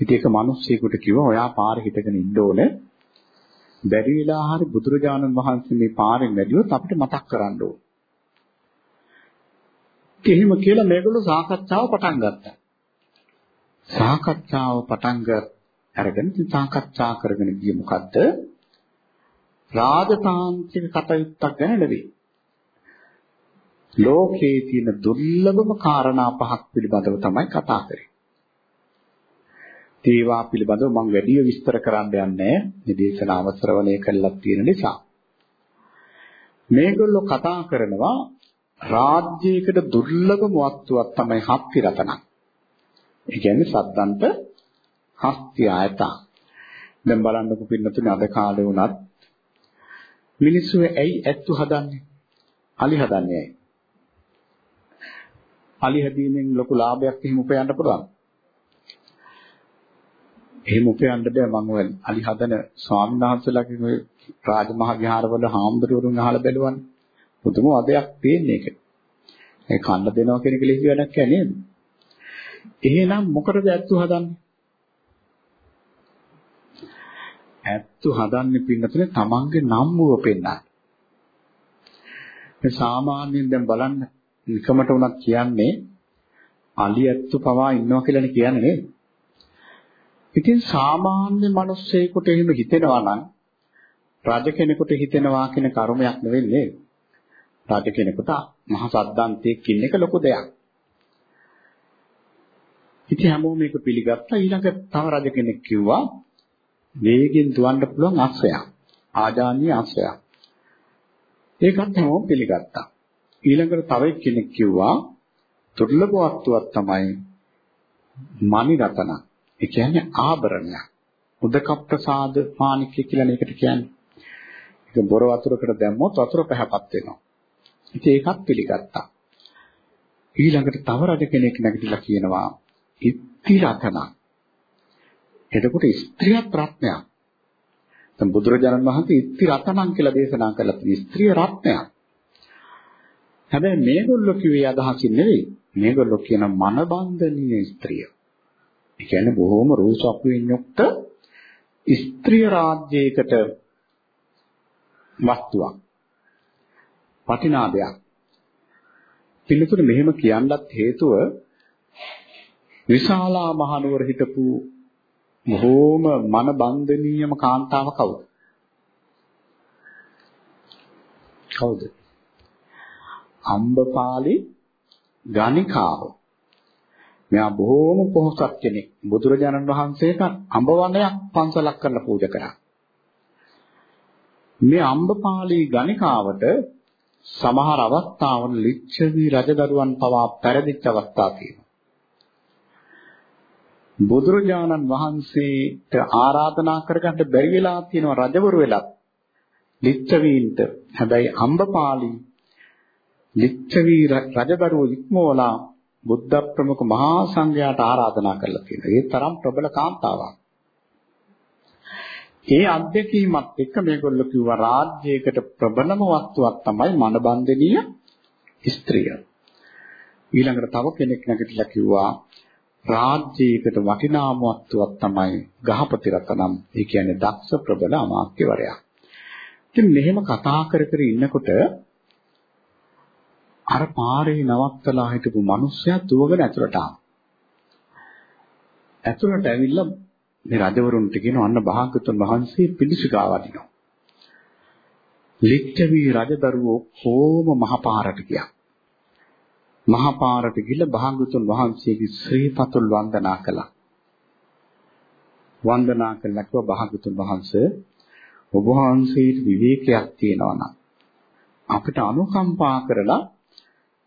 ඉතින් ඒක මිනිස්සෙකුට කිව්වා ඔයා පාරේ හිටගෙන ඉන්න ඕනේ. බැරි වෙලා හරි බුදුරජාණන් වහන්සේ මේ පාරෙන් වැඩිවොත් අපිට මතක් කරන්න ඕන. එහෙම කියලා මේගොල්ලෝ සාකච්ඡාව පටන් ගත්තා. සාකච්ඡාව පටන් අරගෙන සාකච්ඡා කරගෙන ගියේ මොකද්ද? රාජතාන්ත්‍රික කටයුත්තක් ගැන නෙවෙයි. ලෝකයේ තියෙන දුර්ලභම කාරණා පහක් පිළිබඳව තමයි කතා කරන්නේ. ඒවා පිළිබඳව මම වැඩි විස්තර කරන්න යන්නේ මේ දේශනාව ශ්‍රවණය කළා තියෙන නිසා. මේගොල්ලෝ කතා කරනවා රාජ්‍යයකට දුර්ලභම වස්තුවක් තමයි හස්ති රතනක්. ඒ කියන්නේ සද්දන්ත හස්ති ආයත. දැන් බලන්නකො පින්නතුනේ අද කාලේ වුණත් මිනිස්සු ඇයි ඇත්තු හදන්නේ? අලි හදන්නේ ඇයි? අලි හැදීමෙන් ලොකු ලාභයක් එහෙම උපයන්න පුළුවන්. එහෙම උපයන්න බෑ මම ඔය අලි හදන ස්වාමීන් වහන්සේලාගේ ඔය රාජමහා විහාරවල හාමුදුරුවරුන් අහලා බැලුවනේ. පුදුම වදයක් තියෙන එක. ඒ කන්න දෙනවා කියන එක ලිහි වැඩක් නේද? එහෙනම් මොකටද ඇත්තු හදන්නේ? ඇත්තු හදන්නේ පින්නතුනේ තමන්ගේ නම් වූ පෙන්නන්න. මේ සාමාන්‍යයෙන් දැන් බලන්න නිකමට උනත් කියන්නේ අලි ඇත්තු පවා ඉන්නවා කියලානේ කියන්නේ නේද? ඉතින් සාමාන්‍ය මිනිස්සෙකුට එහෙම හිතෙනවා නම් රජ කෙනෙකුට හිතෙනවා කියන කර්මයක් නෙවෙන්නේ. රජ කෙනෙකුට මහ සද්දාන්තයක් ඉන්න එක ලොකු දෙයක්. ඉතින් හැමෝම මේක පිළිගත්තා. ඊළඟ තව රජ කෙනෙක් කිව්වා වේගෙන් දුවන්න පුළුවන් අශ්වයක්. ආජානීය අශ්වයක්. ඒකත් හැමෝම පිළිගත්තා. ඊළඟට තව කෙනෙක් කිව්වා දුර්ලභ වස්තුවක් තමයි මණි රතනක්. ඒ කියන්නේ ආභරණයක්. උදක ප්‍රසාද මාණික්‍ය කියලා මේකට කියන්නේ. ඒක බොර වතුරකට දැම්මොත් වතුර පැහැපත් වෙනවා. ඉතින් ඒකත් පිළිගත්තා. ඊළඟට තව රජ කෙනෙක් නැගිටලා කියනවා ඉත්ති රතනක්. එතකොට ස්ත්‍රියක් රත්නයක්. දැන් බුදුරජාණන් වහන්සේ ඉත්ති රතනං කියලා දේශනා කළා තියෙන ස්ත්‍රිය රත්නයක්. හැබැයි මේගොල්ලෝ කිව්වේ අදහසින් නෙවෙයි. මේගොල්ලෝ කියන මනබන්ධනීය ස්ත්‍රිය. ඒ කියන්නේ බොහොම රූසක්වෙන් යුක්ත ස්ත්‍රිය රාජ්‍යයකට වස්තුවක්. වටිනා දෙයක්. පිළිතුර මෙහෙම කියන්නත් හේතුව විශාලා මහනුවර හිටපු බොහෝම මන බන්ධනීයම කාන්තාව කවුද? කවුද? අම්බපාලි ගණිකාව. මෙයා බොහෝම පොහොසත් කෙනෙක්. බුදුරජාණන් වහන්සේට අඹ වනයක් පන්සලක් කරලා පූජා කරා. මේ අම්බපාලී ගණිකාවට සමහර අවස්ථාවල ලිච්ඡවි රජදරුවන් පවා පෙරදිච්ච අවස්ථා තියෙනවා. බුදුරජාණන් වහන්සේට ආරාධනා කරගන්න බැරි වෙලා තියෙනවා රජවරු වෙලත් ලිච්ඡවීන්ට. හැබැයි අම්බපාලී ලිච්ඡවි රජදරුවෝ ඉක්මවලා බුද්ධ ප්‍රමුඛ මහා සංඝයාට ආරාධනා කරලා තියෙනවා. ඒ තරම් ප්‍රබල කාන්තාවක්. ඒ අධ්‍යක්ීමත් එක්ක මේගොල්ලෝ කිව්වා රාජ්‍යයකට ප්‍රබලම වස්තුවක් තමයි මනබන්ධනීය ස්ත්‍රිය. ඊළඟට තව කෙනෙක් නැගිටලා කිව්වා රාජ්‍යයකට වටිනාම වස්තුවක් තමයි ගහපති රතනම්. ඒ කියන්නේ දක්ෂ ප්‍රබල අමාත්‍යවරයා. ඉතින් මෙහෙම කතා කර කර ඉන්නකොට අර පාරේ නවත්තලා හිටපු මිනිස්සයා දුවගෙන ඇතුළට ආවා. ඇතුළට ඇවිල්ලා මේ රජවරුන්ට කියන අන්න භාගතුන් වහන්සේ පිළිසිකා වදිනවා. ලිච්ඡවි රජදරුවෝ කොම මහපාරට ගියා. මහපාරට ගිහිල්ලා භාගතුන් වහන්සේගේ ශ්‍රී පතුල් වන්දනා කළා. වන්දනා කළා කිව්වා භාගතුන් වහන්සේ ඔබ වහන්සේට විවේකයක් තියෙනවා නම් අපිට අනුකම්පා කරලා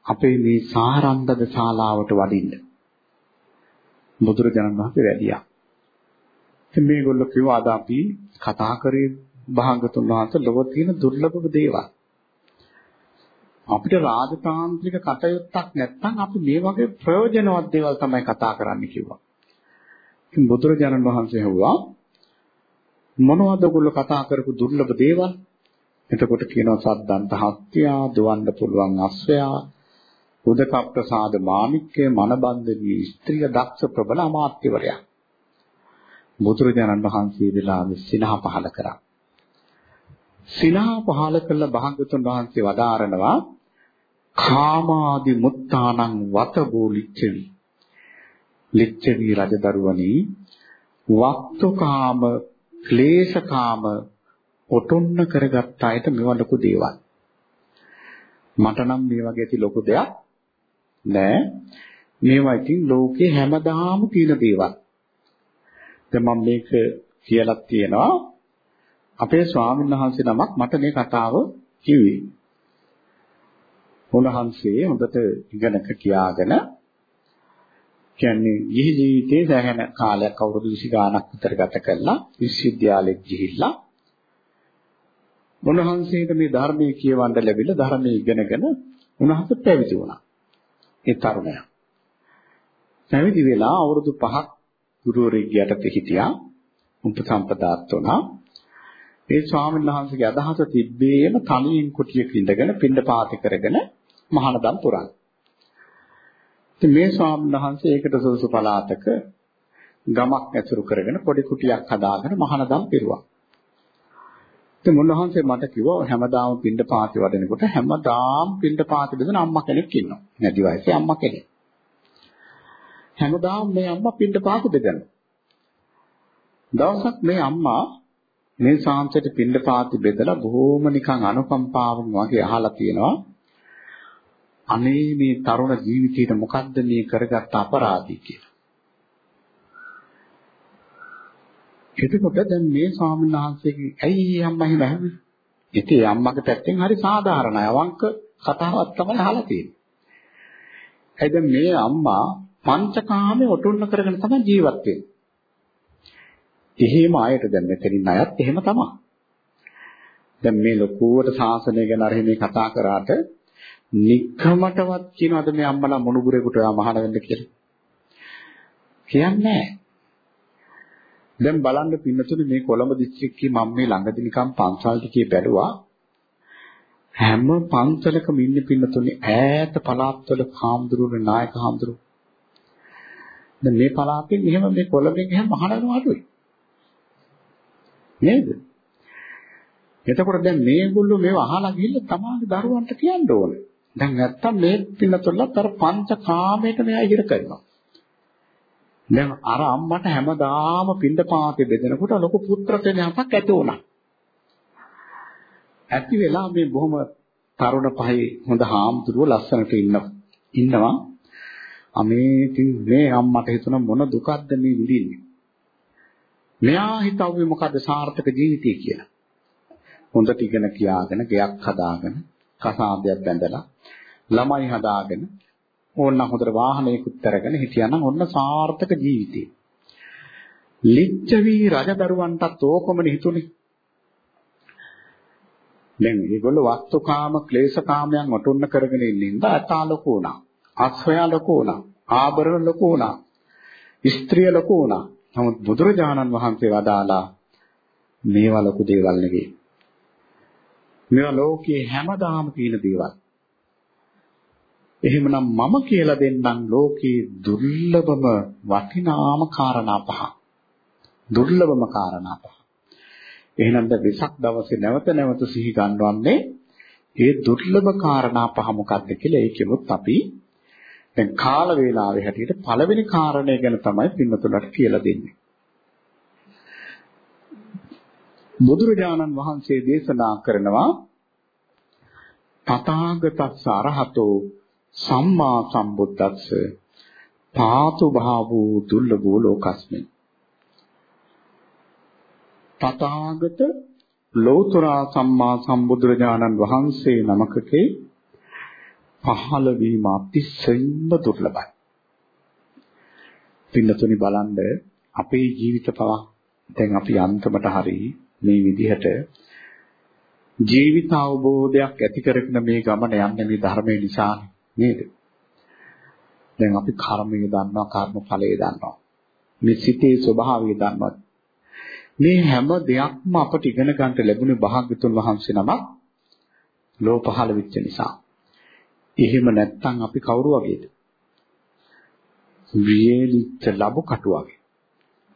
අපේ මේ සාරන්දද ශාලාවට වඩින්න. බුදුරජාණන් වහන්සේ වැඩියා. ඉතින් මේගොල්ලෝ කිව්වා අද අපි කතා කරේ භාගතුන් වහන්සේ ලොව තියෙන දුර්ලභ දේවල්. අපිට රාජතාන්ත්‍රික කටයුත්තක් නැත්නම් අපි මේ වගේ ප්‍රයෝජනවත් දේවල් තමයි කතා කරන්න කිව්වා. ඉතින් බුදුරජාණන් වහන්සේ හුවා මොනවද ඔයගොල්ලෝ කතා කරපු දුර්ලභ දේවල්? එතකොට කියනවා සද්දන්ත හත්ත්‍යා, දුවන්න පුළුවන් අස්සයා, උදක ප්‍රසාද මාණික්කය, මනබන්දනී ස්ත්‍රිය දක්ෂ ප්‍රබල අමාත්‍යවරයා. බුදුරජාණන් වහන්සේ වෙලාවෙ සිනහ පහල කරා. සිනහ පහල කළ භාගතුන් වහන්සේ වදාරනවා කාමාදි මුත්තානං වතබෝ ලිච්ඡවි. ලිච්ඡවි රජදරුවනි වක්තුකාම ක්ලේශකාම ඔටොන්න කරගත්ත අයට මෙව ලොකු දේවල්. මට නම් මේ වගේ ඇති ලොකු දෙයක් නෑ. මේවා ඉතින් ලෝකේ හැමදාම තියෙන දේවල්. දැන් මම මේක කියලා තියෙනවා අපේ ස්වාමීන් වහන්සේ නමක් මට මේ කතාව කිව්වේ. උන්වහන්සේ හොඳට ඉගෙනක කියාගෙන කියන්නේ ගිහි ජීවිතයේ සෑහෙන කාලයක් අවුරුදු 20 ගාණක් විතර ගත කළා විශ්වවිද්‍යාලෙට ගිහිල්ලා උන්වහන්සේට මේ ධර්මයේ කියවන්න ලැබිලා ධර්මයේ ඉගෙනගෙන උන්වහන්සේ පැවිදි වුණා. ඒ තරුණයා. පැවිදි වෙලා අවුරුදු 5ක් ගුරුවරයෙක් යටතේ හිටියා. උපසම්පදාත් වුණා. ඒ ස්වාමීන් වහන්සේගේ අදහස තිබ්බේම තනියෙන් කුටියක ඉඳගෙන පින්ඩපාත කරගෙන මහානදම් පුරන්න. ඉතින් මේ ස්වාමීන් වහන්සේ ඒකට සුසු පළාතක ගමක් ඇසුරු කරගෙන පොඩි කුටියක් හදාගෙන මහානදම් පිරුවා. ඉතින් මුන්නහන්සේ මට කිව්වා හැමදාම පින්ඩපාති වඩනකොට හැමදාම පින්ඩපාති බෙදෙන අම්මා කෙනෙක් ඉන්නවා. නැති වයසේ අම්මා කෙනෙක්. හැමදාම මේ අම්මා පින්ඩපාති බෙදනවා. දවසක් මේ අම්මා මේ සාංශයට පින්ඩපාති බෙදලා බොහොම නිකන් අනුකම්පාවෙන් වගේ අහලා තියෙනවා. අනේ මේ තරුණ ජීවිතේට මොකද්ද මේ කරගත්ත අපරාධي කියලා. එතකොට දැන් මේ ස්වාමීන් වහන්සේගේ ඇයි අම්මා එහෙම ඇහුවේ? ඉතින් අම්මගේ පැත්තෙන් හරි සාධාරණයි. අවංක කතාවක් තමයි අහලා තියෙන්නේ. ඒ දැන් මේ අම්මා පංචකාමයේ ඔටුන්න කරගෙන තමයි ජීවත් වෙන්නේ. එහෙම ආයෙත් දැන් මෙතනින් අයත් එහෙම තමයි. දැන් මේ ලොකුවට ශාසනය ගැන අර මේ කතා කරාට නික්කමටවත් කියනවාද මේ අම්මලා මොනුගුරේකට මහාන වෙන්න කියලා? කියන්නේ නැහැ. දැන් බලන්න පින්නතුනේ මේ කොළඹ දිස්ත්‍රික්කයේ මම මේ ළඟදී නිකන් පන්සල් ටිකේ බැලුවා හැම පන්සලකම ඉන්නේ පින්නතුනේ ඈත පළාත්වල කාම්දුරුනේ නායක හාමුදුරු. දැන් මේ පළාතෙන් එහෙම මේ කොළඹෙන් එහෙම මහානනවා අඩුයි. නේද? එතකොට දැන් මේගොල්ලෝ මේව අහලා ගිහිල්ලා තමාගේ දරුවන්ට කියන්න ඕනේ. දැන් නැත්තම් මේ පින්නතුල්ලත් අර පංච කාමයට මෙයා ඉහිර කරනවා. දැන් අර අම්මට හැමදාම පින්ඩපාතේ බෙදෙනකොට ලොකු පුත්‍ර කෙනෙක්ක් ඇති වුණා. ඇති වෙලා මේ බොහොම තරුණ පහේ හොඳ හාමුදුරුවෝ ලස්සනට ඉන්නවා. ඉන්නවා. අමේ ඉතින් මේ අම්මට හිතුණ මොන දුකක්ද මේ විඳින්නේ. මෙයා හිතුවේ මොකද්ද සාර්ථක ජීවිතය කියලා. හොඳට ඉගෙන කියාගෙන ගෙයක් හදාගෙන කසාදයක් බැඳලා ළමයි හදාගෙන ඕන්න හොඳට වාහනයකුත් අරගෙන හිටියානම් ඔන්න සාර්ථක ජීවිතේ. ලිච්ඡවි රජදරුවන්ටත් ඕකමනේ හිතුනේ. දැන් මේගොල්ලෝ වස්තුකාම ක්ලේශකාමයන් වටුන්න කරගෙන ඉන්න අතා ලොකු වුණා. අස්වැය ලොකු වුණා. ආභරණ ලොකු වුණා. ස්ත්‍රිය ලොකු වුණා. නමුත් බුදුරජාණන් වහන්සේ වදාලා මේවා ලොකු දේවල් නෙවෙයි. මේවා ලෝකයේ හැමදාම තියෙන දේවල්. එහෙමනම් මම කියලා දෙන්නම් ලෝකේ දුර්ලභම වටිනාම කාරණා පහ. දුර්ලභම කාරණා පහ. එහෙනම් ද වෙසක් දවසේ නැවත නැවත සිහි ගන්නවන්නේ ඒ දුර්ලභ කාරණා පහ මොකක්ද කියලා ඒකෙමුත් අපි දැන් කාල වේලාවේ හැටියට පළවෙනි කාරණය ගැන තමයි පින්නතුලට කියලා දෙන්නේ. බුදුරජාණන් වහන්සේ දේශනා කරනවා තථාගතස්ස අරහතෝ සම්මා සම්බුද්දස්ස පාතු භාවෝ දුර්ලභෝ ලෝකස්මින් තථාගත ලෝතර සම්මා සම්බුදුරජාණන් වහන්සේ නමකගේ පහළ වීම අතිශයින්ම දුර්ලභයි. පින්නතුනි බලන්න අපේ ජීවිත පවා දැන් අපි අන්තිමට හරි මේ විදිහට ජීවිත අවබෝධයක් ඇති කරගෙන මේ ගමන යන්නේ මේ ධර්මයේ නිසා නේද? දැන් අපි කර්මය දන්නවා කර්ම ඵලය දන්නවා. මේ සිතේ ස්වභාවය දන්නවා. මේ හැම දෙයක්ම අපට ඉගෙන ගන්නට ලැබුණේ භාග්‍යතුන් වහන්සේ නමක් ලෝ පහළ වෙච්ච නිසා. එහෙම නැත්නම් අපි කවුරු වගේද? වියලිච්ච ලබු කටු වගේ.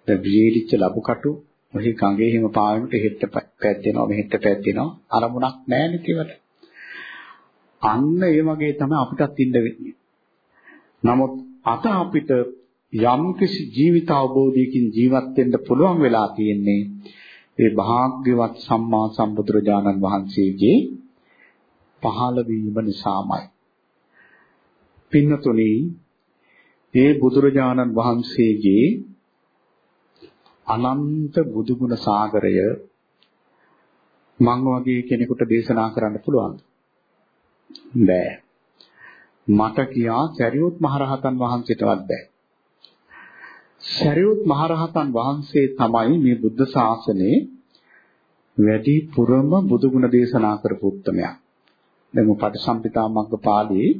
දැන් වියලිච්ච ලබු කටු ඔහි ගඟේ හිම පාවෙනට හෙට්ට පැද්දෙනවා මෙහෙට පැද්දෙනවා අරමුණක් නැහැ නේ අන්න ඒ වගේ තමයි අපිටත් ඉන්න වෙන්නේ. නමුත් අත අපිට යම්කිසි ජීවිත අවබෝධයකින් ජීවත් වෙන්න පුළුවන් වෙලා තියෙන්නේ ඒ භාග්‍යවත් සම්මා සම්බුදුරජාණන් වහන්සේගේ පහළ වීම නිසාමයි. පින්නතුනි ඒ බුදුරජාණන් වහන්සේගේ අනන්ත බුදුගුණ සාගරය මං වගේ කෙනෙකුට දේශනා කරන්න පුළුවන්ද? බෑ. මට කියා සරියුත් මහරහතන් වහන්සේටවත් බෑ. සරියුත් මහරහතන් වහන්සේ තමයි මේ බුද්ධ ශාසනයේ වැඩි පුරම බුදුගුණ දේශනා කරපු උත්තමයා. දැන් පටිසම්පිතා මග්ග පාළියේ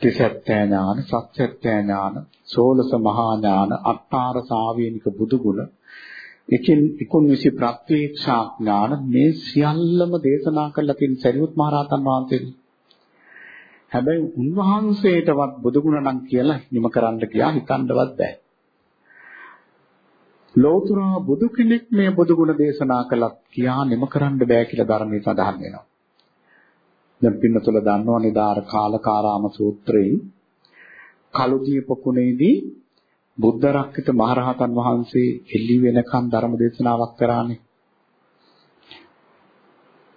ත්‍රිසත්‍ය ඥාන, සත්‍යත්‍ය ඥාන, සෝලස මහා ඥාන, අට්ඨාර සාවේනික බුදුගුණ, එකින් 19 ප්‍රත්‍යක්ෂා ඥාන මේ සියල්ලම දේශනා කළා තියෙන සරියුත් මහරහතන් වහන්සේ. හැබැයි උන්වහන්සේටවත් බුදුගුණ නම් කියලා නිම කරන්න ගියා හිතන්නවත් බෑ. ලෝතර බුදු කෙනෙක් මේ බුදුගුණ දේශනා කළත් කියා නිම කරන්න බෑ කියලා ධර්මයේ සඳහන් වෙනවා. දැන් පින්නතුල දන්නවනේ දාර කාලකාරාම සූත්‍රයෙන් කලුදිය පොකුණේදී බුද්ධ රක්කිත මහරහතන් වහන්සේ එළි වෙනකන් ධර්ම දේශනාවක් කරානේ.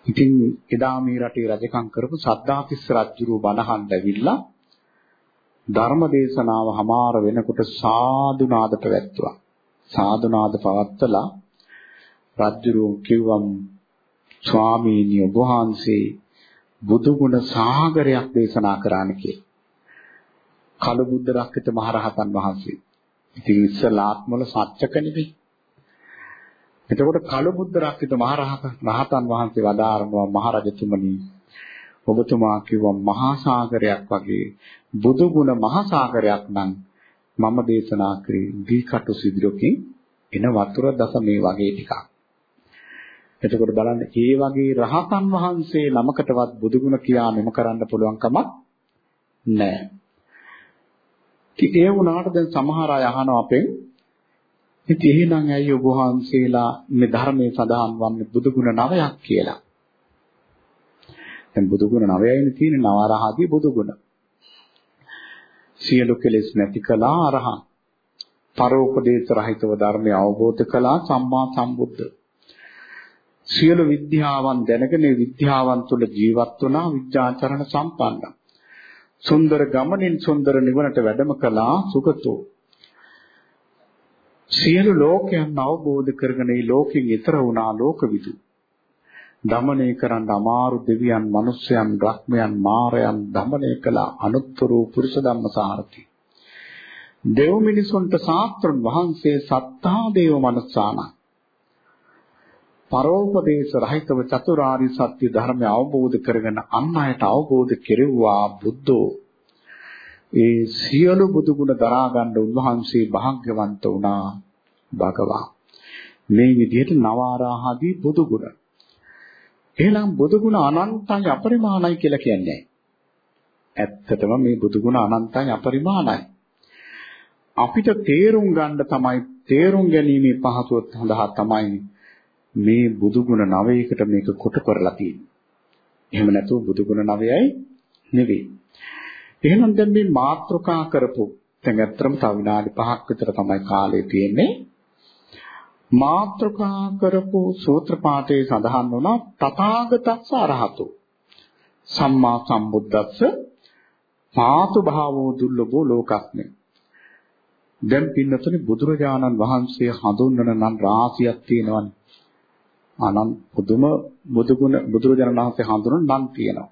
ඉතින් එදා මේ රටේ රජකම් කරපු සද්ධාතිස්ස රජුරු බණහන් ඇවිල්ලා ධර්ම දේශනාව හමාර වෙනකොට සාදු නාද පැවැත්තුවා. සාදු නාද පවත්තලා රජුරු කිව්වම් ස්වාමීනි ඔබ වහන්සේ බුදු ගුණ සාගරයක් දේශනා කරානේ කියලා. කලු බුද්ධ රක්කිත මහරහතන් වහන්සේ. ඉතින් ඉස්සලාත්මවල සත්‍යක නෙවෙයි. එතකොට කලු බුද්ධ රක්කිත මහරහතන් රහතන් වහන්සේ වදාරනවා මහරජතුමනි ඔබතුමා කිව්වා මහා සාගරයක් වගේ බුදු ගුණ මහා සාගරයක් නම් මම දේශනා කරේ දී කටු සිදුරකින් එන වතුර දස මේ වගේ ටිකක්. එතකොට බලන්න ඒ වගේ රහතන් වහන්සේ නමකටවත් බුදුගුණ කියා මෙම කරන්න පුළුවන් කමක් නැහැ. ඉතින් ඒ වුණාට දැන් සමහර අය අහනවා අපෙන් ඉතින් එහෙනම් ඇයි ඔබ වහන්සේලා මේ ධර්මයේ සඳහන් වන්නේ බුදුගුණ නවයක් කියලා? දැන් බුදුගුණ නවයයිනේ තියෙන්නේ නවරහදී බුදුගුණ. සියලු කෙලෙස් නැති කළා අරහං. පරෝපදේශ රහිතව ධර්මය අවබෝධ කළා සම්මා සම්බුද්ධ. සියලු විද්‍යාවන් දැනගෙන විද්‍යාවන් තුළ ජීවත් වුණා විද්‍යාචරණ සම්පන්න. සුන්දර ගමනින් සුන්දර නිවනට වැඩම කළා සුගතෝ. සියලු ලෝකයන් අවබෝධ කරගෙන මේ ලෝකෙන් ඈතර වුණා ලෝකවිදු. දමනය කරන්න අමාරු දෙවියන්, මිනිස්යන්, බ්‍රහ්මයන්, මාරයන් දමනය කළ අනුත්තර පුරුෂ ධම්මසාරති. දෙව් මිනිසුන්ට ශාස්ත්‍රඥ වහන්සේ සත්තා දේව මනසාන පරෝපදේශ රහිතව චතුරාර්ය සත්‍ය ධර්මය අවබෝධ කරගෙන අන් අයට අවබෝධ කෙරෙව්වා බුද්ධෝ. ඒ සියලු බුදු ගුණ දරා ගන්න උන්වහන්සේ භාග්‍යවන්ත වුණා භගවා. මේ විදිහට නවාරාහදී බුදු ගුණ එහෙනම් බුදු ගුණ අනන්තයි අපරිමාණයි කියලා කියන්නේ. ඇත්තටම මේ බුදු ගුණ අනන්තයි අපරිමාණයි. අපිට තේරුම් ගන්න තමයි තේරුම් ගැනීමේ පහසුව සඳහා තමයි මේ බුදු ගුණ නවයකට මේක කොට කරලා තියෙන්නේ. එහෙම නැතුව බුදු ගුණ නවයයි නෙවෙයි. එහෙනම් දැන් මේ මාත්‍රකා කරපු දැන් ඇත්තටම තව විනාඩි 5ක් විතර තමයි කාලය තියෙන්නේ. මාත්‍රකා කරපු සූත්‍ර පාඨයේ සඳහන් වුණා තථාගතස්ස අරහතු සම්මා සම්බුද්දස්ස පාතු භාවෝ දුර්ලභෝ ලෝකස්මේ දැන් පින්නතුනේ බුදුරජාණන් වහන්සේ හඳුන්වන නම් රාශියක් තියෙනවනේ. අනන්ත පුදුම බුදුගුණ බුදුරජාණන් වහන්සේ හඳුන්වන නම් තියෙනවා.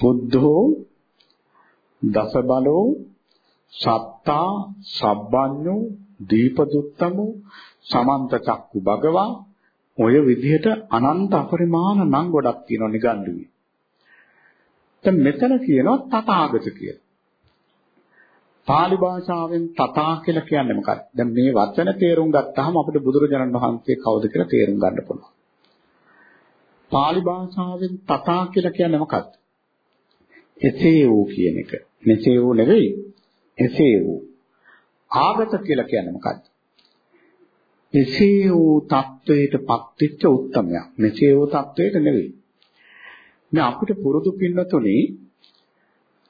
බුද්ධෝ දස බලෝ සත්තා සබ්බඤ්ඤෝ දීපදුත්තමෝ සමන්ත චක්කු භගවා ඔය විදිහට අනන්ත අපරිමාණ නම් ගොඩක් තියෙනවා නිගණ්ඩුවේ. දැන් මෙතන කියනවා තථාගත කියලා. pāli භාෂාවෙන් තථා කියලා කියන්නේ මොකක්ද? දැන් මේ වචන තේරුම් ගත්තාම අපිට බුදුරජාණන් වහන්සේ කවුද කියලා තේරුම් ගන්න පුළුවන්. pāli භාෂාවෙන් තථා කියලා කියන්නේ මොකක්ද? එසේ වූ කියන එක. මෙසේ වූ නෙවෙයි. එසේ වූ. ආගත කියලා කියන්නේ මොකක්ද? එසේ වූ தത്വයට පත්වෙච්ච උත්මයා. මෙසේ වූ தത്വයට නෙවෙයි. දැන් අපිට පුරුදු පින්නතුනේ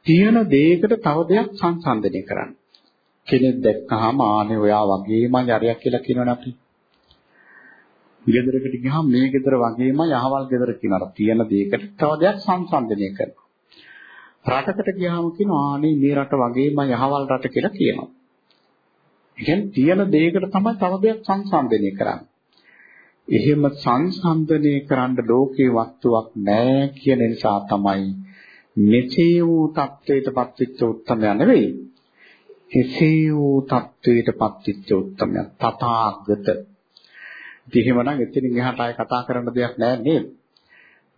තියෙන දෙයකට තව දෙයක් සංසන්දනය කරන්න. කෙනෙක් දැක්කහම ආනේ ඔයා වගේමයි අරයක් කියලා කියනවනේ අපි. ගෙදරකට ගියාම මේ ගෙදර වගේමයි අහවල් ගෙදර කියනවා. තියෙන දෙයකට තව දෙයක් සංසන්දනය කරනවා. රටකට ගියාම කියනවා ආනේ මේ රට වගේමයි අහවල් රට කියලා කියනවා. ඒ තියෙන දෙයකට තමයි තව දෙයක් සංසන්දනය කරන්නේ. එහෙම සංසන්දනය කරන්න ලෝකේ වස්තුවක් නැහැ කියන නිසා තමයි මෙසේ වූ தത്വයට පත්වෙච්ච උත්තමයා නෙවෙයි. එසේ වූ தത്വයට පත්වෙච්ච උත්තමයා තථාගත. ඉතින්මනම් එතනින් එහාට ආය කතා කරන්න දෙයක් නැහැ නේද?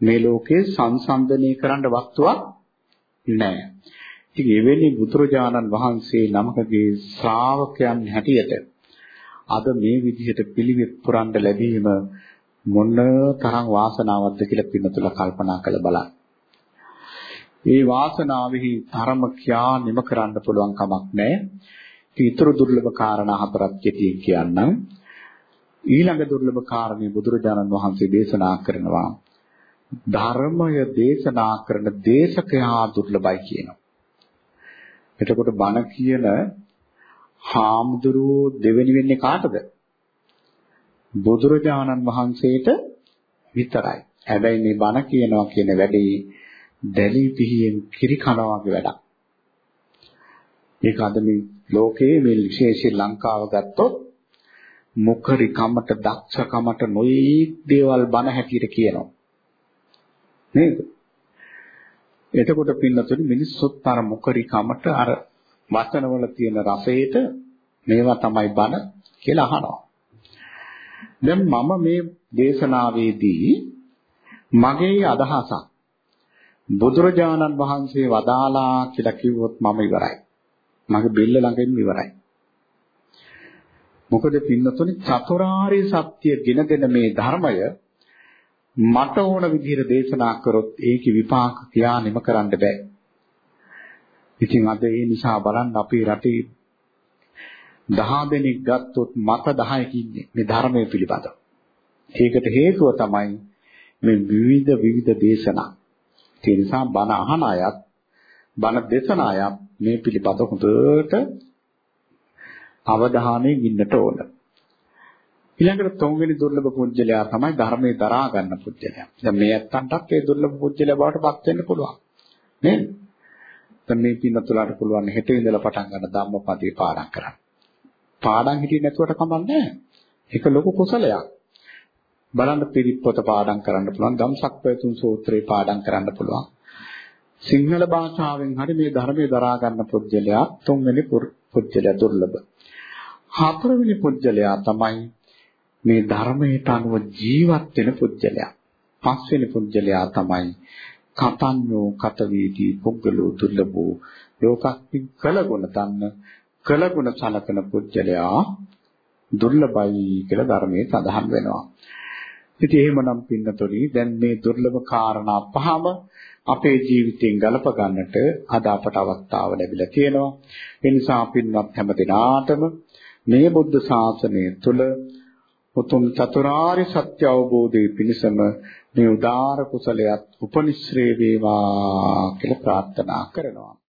මේ ලෝකේ සංසන්දනය කරන්න වස්තුවක් නැහැ. ඉතින් එවැනි බුදුරජාණන් වහන්සේ නමකගේ ශ්‍රාවකයන් හැටියට අද මේ විදිහට පිළිවෙත් පුරන්න ලැබීම මොන තරම් වාසනාවක්ද කියලා පින්නතුලා කල්පනා කළ බලන්න. ඒ වාසනාවෙහි ධර්ම කියා නිම කරන්න පුළුවන් කමක් නැහැ. ඊතර දුර්ලභ කාරණා හතරක් කෙටියෙන් කියන්නම්. ඊළඟ දුර්ලභ කාරණේ බුදුරජාණන් වහන්සේ දේශනා කරනවා. ධර්මය දේශනා කරන දේශකයා දුර්ලභයි කියනවා. එතකොට බණ කියන හාමුදුරුවෝ දෙවෙනි වෙන්නේ කාටද? බුදුරජාණන් වහන්සේට විතරයි. හැබැයි මේ බණ කියනවා කියන වැඩේ දැලී පිහියෙන් කිරි කනවා වගේ වැඩක්. ඒක අද මේ ලෝකයේ මේ විශේෂයෙන් ලංකාව ගත්තොත් මුඛරි කමට දක්ෂ කමට නොයෙක් දේවල් බන හැටියට කියනවා. නේද? එතකොට පින්නතුනි මිනිස්සුත් අර මුඛරි කමට අර වචනවල තියෙන රසයට මේවා තමයි බන කියලා අහනවා. දැන් මම මේ දේශනාවේදී මගේ අදහසක් බුදුරජාණන් වහන්සේ වදාලා කියලා කිව්වොත් මම ඉවරයි. මගේ බෙල්ල ළඟින් ඉවරයි. මොකද පින්නතුනි චතුරාර්ය සත්‍ය ගෙන දෙන මේ ධර්මය මට ඕන විදිහට දේශනා කරොත් ඒකේ විපාක කියා නිම කරන්න බෑ. ඉතින් අද ඒ නිසා බලන්න අපේ රටේ දහ දෙනෙක් ගත්තොත් මත 10ක ඉන්නේ මේ ධර්මයේ පිළිබඳව. ඒකට හේතුව තමයි මේ විවිධ විවිධ දේශනා. ඒ නිසා බණ අහන අයත් බණ දේශන අයත් මේ පිළිබඳ හොඳට අවධානයෙන් ඉන්නට ඕන. ඊළඟට තුන්වෙනි දුර්ලභ පුජ්‍යලයා තමයි ධර්මයේ දරා ගන්න පුජ්‍යලයා. දැන් මේ ඇත්තන්ටත් ඒ දුර්ලභ පුජ්‍යලයා බවට පත් වෙන්න පුළුවන්. නේද? දැන් මේ පින්නතුලාට පුළුවන් හෙට ඉඳලා පටන් ගන්න ධම්මපදේ පාඩම් කරන්න. පාඩම් හිටියේ නැතුවට කමක් නැහැ. ඒක ලොකු කුසලයක්. බලන්න පිරිත් පොත පාඩම් කරන්න පුළුවන්. ධම්සක් පැතුම් සූත්‍රේ පාඩම් කරන්න පුළුවන්. සිංහල භාෂාවෙන් හරි මේ ධර්මයේ දරා ගන්න පුජ්‍යලයා තුන්වෙනි පුජ්‍යලයා දුර්ලභ. හතරවෙනි පුජ්‍යලයා තමයි මේ ධර්මයට අනුව ජීවත් වෙන පුජ්‍යලයා පස්වෙනි පුජ්‍යලයා තමයි කතන්නෝ කතවේදී පුද්ගලෝ දුර්ලභෝ. ලෝකක්ති කළගුණ තන්න කළගුණ සලකන පුජ්‍යලයා දුර්ලභයි කියලා ධර්මයේ සඳහන් වෙනවා. ඉතින් එහෙමනම් පින්නතොරි දැන් මේ දුර්ලභ කාරණා පහම අපේ ජීවිතෙන් ගලප ගන්නට අද අපට අවස්ථාව ලැබිලා තියෙනවා. ඒ නිසා පින්වත් හැම දිනාටම මේ බුද්ධ ශාසනය තුළ උතුම් චතුරාර්ය සත්‍ය අවබෝධයේ පිණසම මේ උදාාර කුසලයක් උපනිශ්‍රේ වේවා කියලා ප්‍රාර්ථනා කරනවා.